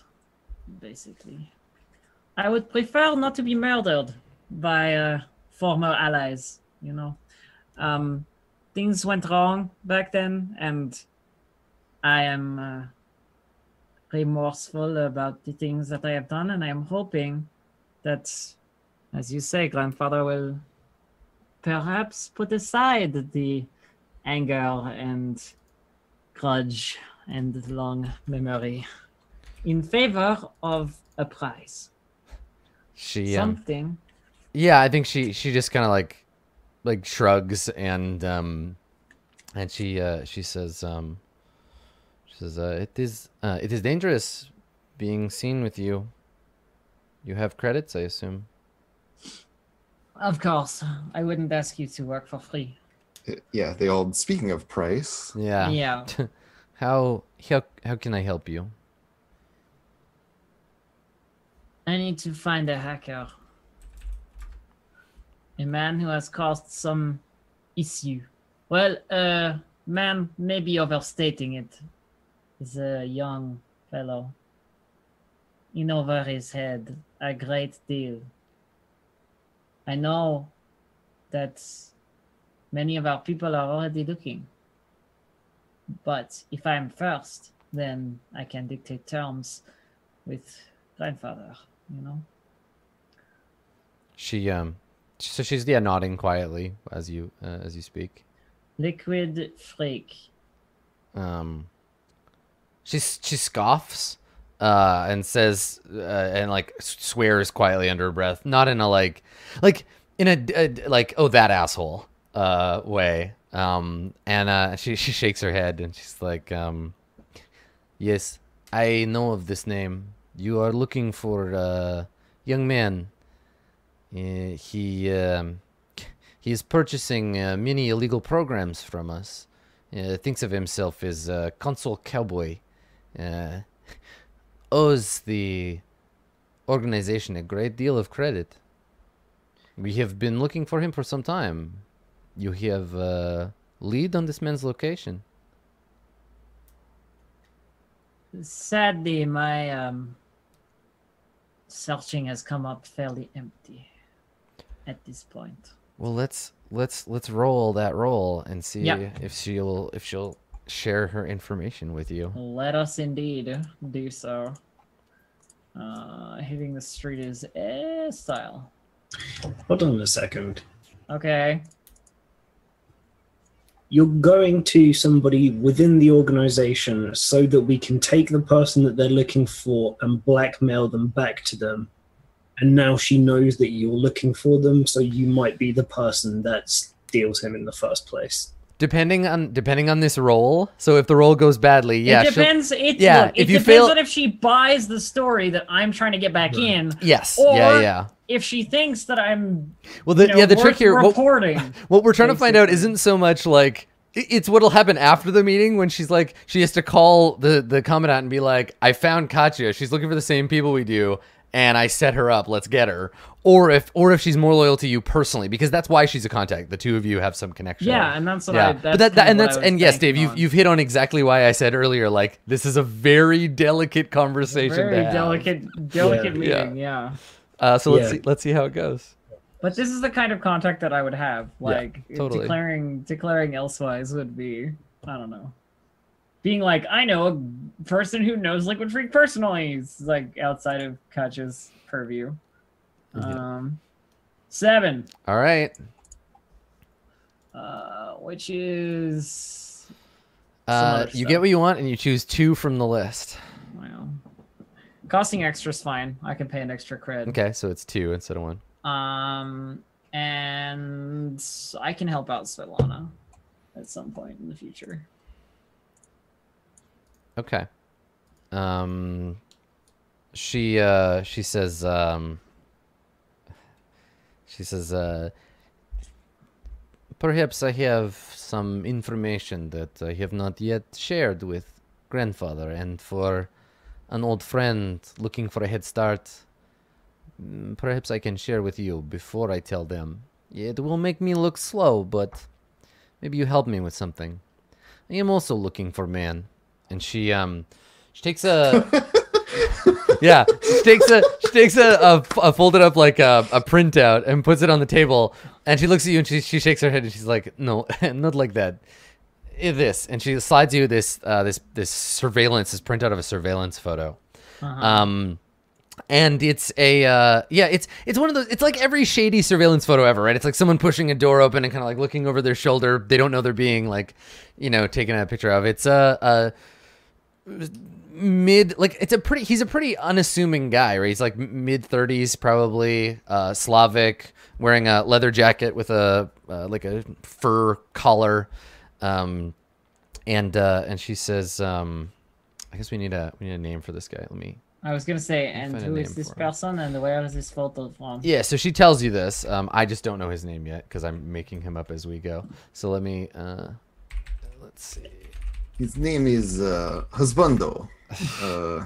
basically. I would prefer not to be murdered by uh, former allies, you know. Um, things went wrong back then, and I am uh, remorseful about the things that I have done, and I am hoping that, as you say, grandfather will perhaps put aside the anger and grudge and long memory in favor of a prize. She um, Something. Yeah, I think she she just kind of like like shrugs and um and she uh she says um she says uh it is uh it is dangerous being seen with you. You have credits, I assume. Of course, I wouldn't ask you to work for free. Yeah, the old. Speaking of price, Yeah. Yeah. How how how can I help you? I need to find a hacker. A man who has caused some issue. Well, uh, man, maybe overstating it. He's a young fellow. In over his head, a great deal. I know that many of our people are already looking. But if I'm first, then I can dictate terms with grandfather, you know? She um so she's yeah nodding quietly as you uh, as you speak. Liquid freak. Um she she scoffs uh and says uh, and like swears quietly under her breath, not in a like like in a, a like oh that asshole uh way. Um and uh she she shakes her head and she's like um yes, I know of this name. You are looking for a young man Uh, he um, he is purchasing uh, many illegal programs from us. Uh, thinks of himself as a console cowboy. Uh, owes the organization a great deal of credit. We have been looking for him for some time. You have uh, lead on this man's location. Sadly, my um, searching has come up fairly empty at this point. Well, let's let's let's roll that roll and see Yep. if she'll if she'll share her information with you. Let us indeed do so. Uh, hitting the street is a style. Hold on a second. Okay. You're going to somebody within the organization so that we can take the person that they're looking for and blackmail them back to them. And now she knows that you're looking for them, so you might be the person that steals him in the first place. Depending on depending on this role, So if the role goes badly, yeah, it depends. It, yeah, look, if it you depends fail- on if she buys the story that I'm trying to get back Right. in. yes, Or- yeah, yeah. If she thinks that I'm, Well, the, you know, yeah, the trick here. What, reporting. what we're trying to find out isn't so much like it's what'll happen after the meeting when she's like she has to call the the Combinat and be like, "I found Katya. She's looking for the same people we do." And I set her up. Let's get her. Or if, or if she's more loyal to you personally, because that's why she's a contact. The two of you have some connection. yeah, and that's what yeah, I. That's but that, that and that's and yes, banking Dave, you've you've hit on exactly why I said earlier. Like this is a very delicate conversation. very to have. delicate, delicate Yeah. meeting. Yeah. Uh, so let's Yeah. see let's see how it goes. But this is the kind of contact that I would have. Like totally. declaring declaring elsewise would be I don't know. Being like, I know a person who knows Liquid Freak personally is like outside of Kach's purview. Um seven. All right. Uh which is Uh, you stuff. get what you want, and you choose two from the list. Wow. costing extra's fine. I can pay an extra cred. Okay, so it's two instead of one. Um and I can help out Svetlana at some point in the future. Okay. Um, she uh she says um she says uh perhaps I have some information that I have not yet shared with grandfather, and for an old friend looking for a head start, mm, perhaps I can share with you before I tell them. It will make me look slow, but maybe you help me with something. I am also looking for man and she um she takes a yeah she takes a she takes a, a, a folded up like a, a printout and puts it on the table and she looks at you and she, she shakes her head and she's like no not like that. This and she slides you this uh this this surveillance this printout of a surveillance photo. Uh-huh. um and it's a uh yeah it's it's one of those it's like every shady surveillance photo ever right? It's like someone pushing a door open and kind of like looking over their shoulder. They don't know they're being like you know taken a picture of. It's a, a mid like it's a pretty he's a pretty unassuming guy right he's like mid 30s probably uh slavic wearing a leather jacket with a uh, like a fur collar um and uh and she says um i guess we need a we need a name for this guy let me I was gonna say, and who is this person, and where is this photo from? Yeah, so she tells you this. Um, I just don't know his name yet because I'm making him up as we go. So let me, uh, let's see. His name is uh, Husbando. Uh,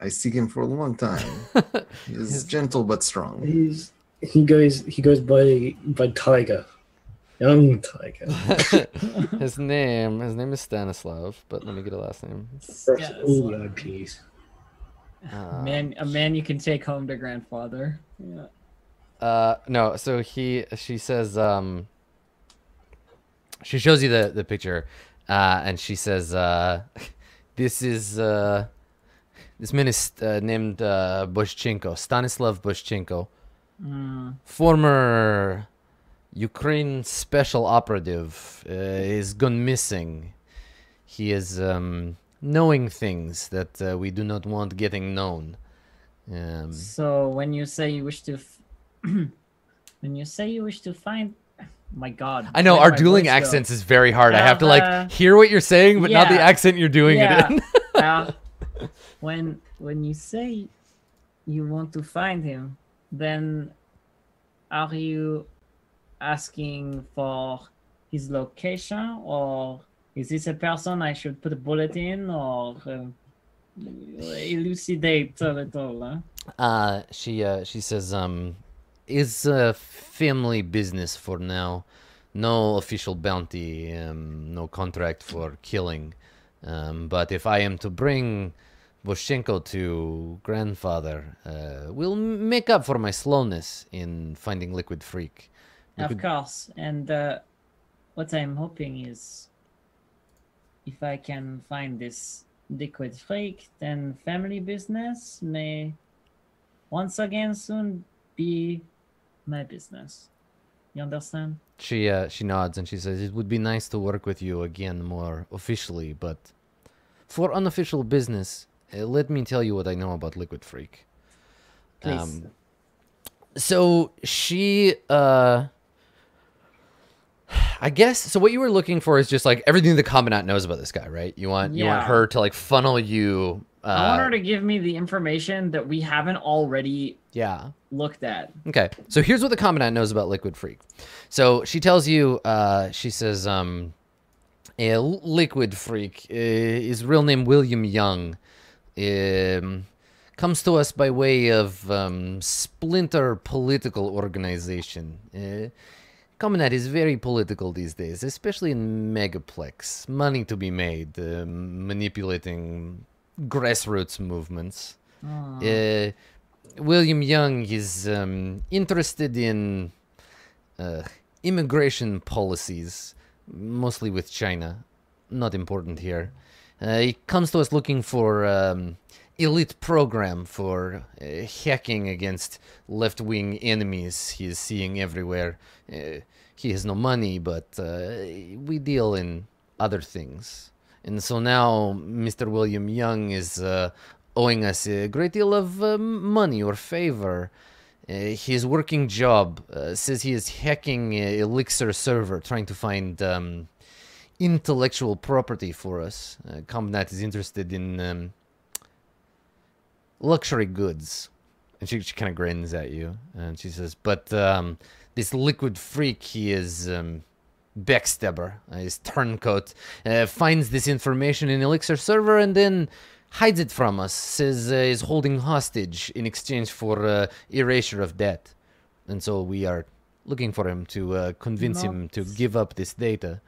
I seek him for a long time. He is gentle but strong. He's he goes he goes by by Tiger, young Tiger. his name, his name is Stanislav, but let me get a last name. That's Yeah, all the IPs. Uh, Man, a man you can take home to grandfather. Yeah. Uh, no. So he, she says, um, she shows you the the picture, uh, and she says, uh, this is uh, this man is uh, named uh, Bushchenko, Stanislav Bushchenko. Mm. former Ukraine special operative uh, is gone missing. He is um, knowing things that uh, we do not want getting known. Um, So when you say you wish to, f- when you say you wish to find, my God, I know our dueling voice go? accents is very hard. I have to Uh, like hear what you're saying, but not the accent you're doing Yeah. it in. Uh, when when you say you want to find him, then are you asking for his location, or is this a person I should put a bullet in, or uh, elucidate a little? Huh? Uh, she uh, she says, um, is a family business for now. No official bounty, um, no contract for killing. Um, but if I am to bring Boshenko to grandfather, uh, will make up for my slowness in finding Liquid Freak. Of course, and uh, what I'm hoping is if I can find this liquid freak, then family business may once again soon be my business. You understand? She uh, she nods and she says, "It would be nice to work with you again more officially, but for unofficial business, uh, let me tell you what I know about Liquid Freak." Please. so she uh I guess so what you were looking for is just like everything the Combinat knows about this guy, right? You want you want her to like funnel you uh I want her to give me the information that we haven't already yeah. looked at. Okay, so here's what the Combinat knows about Liquid Freak. So she tells you, uh, she says, um, a Liquid Freak, uh, his real name William Young, um, comes to us by way of um, Splinter Political Organization. Uh, Combinat is very political these days, especially in Megaplex. Money to be made, uh, manipulating grassroots movements. Uh, William Young is um, interested in uh, immigration policies, mostly with China. Not important here. Uh, he comes to us looking for um, elite program for uh, hacking against left-wing enemies he is seeing everywhere. Uh, he has no money, but uh, we deal in other things. And so now Mr. William Young is uh, owing us a great deal of um, money or favor. Uh, his working job uh, says he is hacking Elixir server, trying to find um, intellectual property for us. Uh, Combinat is interested in um, luxury goods. And she, she kind of grins at you. And she says, But um, this liquid freak, he is um, backstabber. Uh, his turncoat uh, finds this information in Elixir server and then hides it from us. Says uh, is holding hostage in exchange for uh, erasure of debt. And so we are looking for him to uh, convince him to give up this data.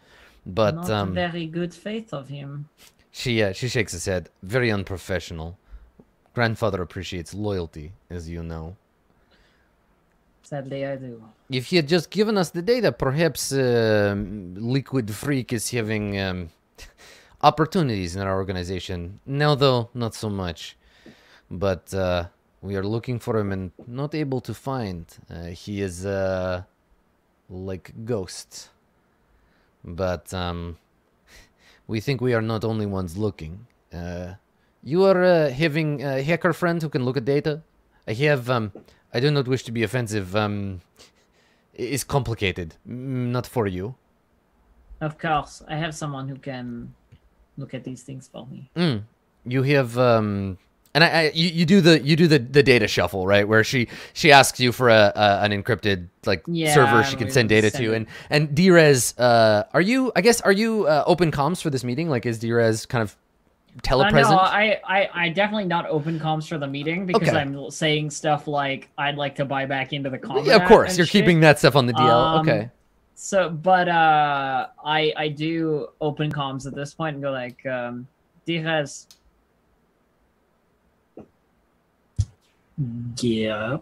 But Not um, very good faith of him. she uh, she shakes his head. Very unprofessional. Grandfather appreciates loyalty, as you know. Sadly, I do. If he had just given us the data, perhaps um Liquid Freak is having um, opportunities in our organization. Now, though, not so much. But uh, we are looking for him and not able to find. Uh, he is uh, like ghost. But um, we think we are not only ones looking. Uh, you are uh, having a hacker friend who can look at data. I have. Um, I do not wish to be offensive. Um, is complicated. Not for you. Of course, I have someone who can look at these things for me. Mm. You have um and I, I you, you do the you do the, the data shuffle, right? Where she she asks you for a, a an encrypted like Yeah, server she can send data send to it. and and Drez uh are you I guess are you uh, open comms for this meeting? Like is Drez kind of Uh, telepresent? no, I, I, I definitely not open comms for the meeting because Okay. I'm saying stuff like I'd like to buy back into the Combinat. yeah, of course. You're shit. keeping that stuff on the DL. Um, okay. So, but uh, I I do open comms at this point and go like, um, Diaz, Yeah.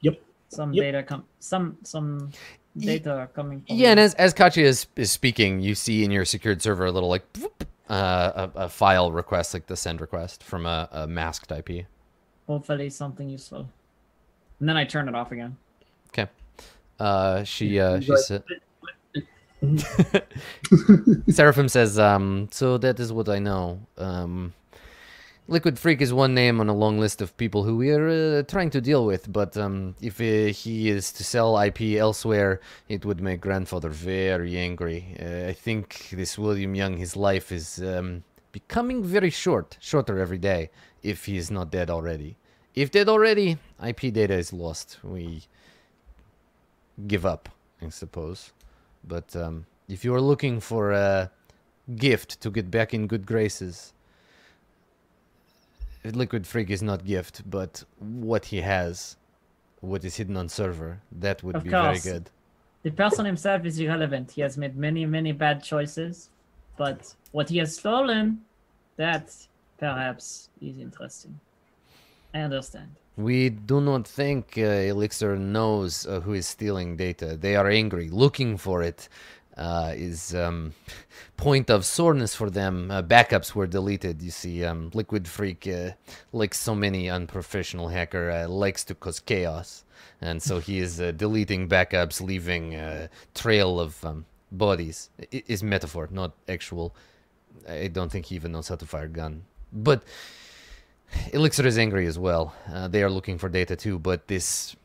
Yep. Some Yep. data come, some some data coming. From Yeah, and as as Katya is, is speaking, you see in your secured server a little like whoop, uh, a, a file request, like the send request from a, a masked IP. hopefully something useful. And then I turn it off again. Okay. Uh, she uh, she said. Seraphim says, um, so that is what I know. Um, Liquid Freak is one name on a long list of people who we are uh, trying to deal with, but um, if uh, he is to sell IP elsewhere, it would make grandfather very angry. Uh, I think this William Young, his life is um, becoming very short, shorter every day, if he is not dead already. If dead already, IP data is lost. We give up, I suppose. But um, if you are looking for a gift to get back in good graces, Liquid Freak is not gift, but what he has, what is hidden on server, that would Of be very course. good. The person himself is irrelevant. He has made many, many bad choices, but what he has stolen, that perhaps is interesting. I understand. We do not think uh, Elixir knows uh, who is stealing data. They are angry, looking for it. Uh, is um, point of soreness for them. Uh, backups were deleted. You see, um, Liquid Freak, uh, like so many unprofessional hacker, uh, likes to cause chaos, and so he is uh, deleting backups, leaving a trail of um, bodies. Is metaphor, not actual. I don't think he even knows how to fire a gun, but. Elixir is angry as well. Uh, they are looking for data too, but this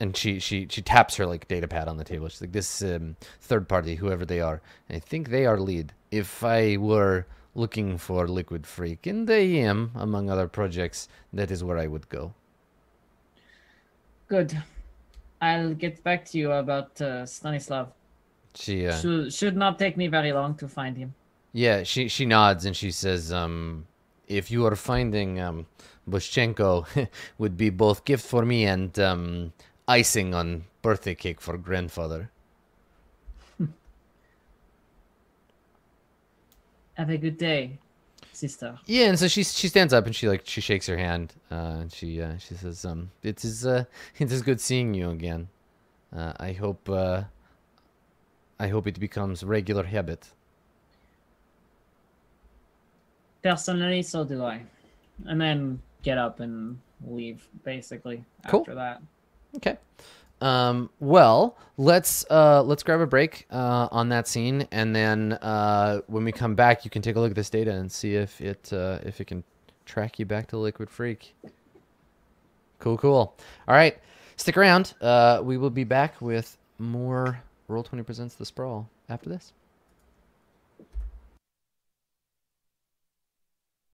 and she she she taps her like data pad on the table. She's like, "This um, third party, whoever they are, I think they are lead. If I were looking for Liquid Freak, and I am among other projects, that is where I would go." Good. I'll get back to you about uh, Stanislav. She uh, Should, should not take me very long to find him. yeah, she she nods and she says, um, "If you are finding um, Bushchenko, would be both gift for me and um, icing on birthday cake for grandfather." Have a good day, sister. Yeah, and so she she stands up and she like she shakes her hand. Uh, and she uh, she says, "Um, it is uh, it is good seeing you again. Uh, I hope uh, I hope it becomes regular habit." Personally, so do I. And then get up and leave, basically, Cool. after that. Okay. Um, well, let's uh, let's grab a break uh, on that scene, and then uh, when we come back, you can take a look at this data and see if it uh, if it can track you back to Liquid Freak. Cool, cool. All right, stick around. Uh, we will be back with more Roll Twenty presents the Sprawl after this.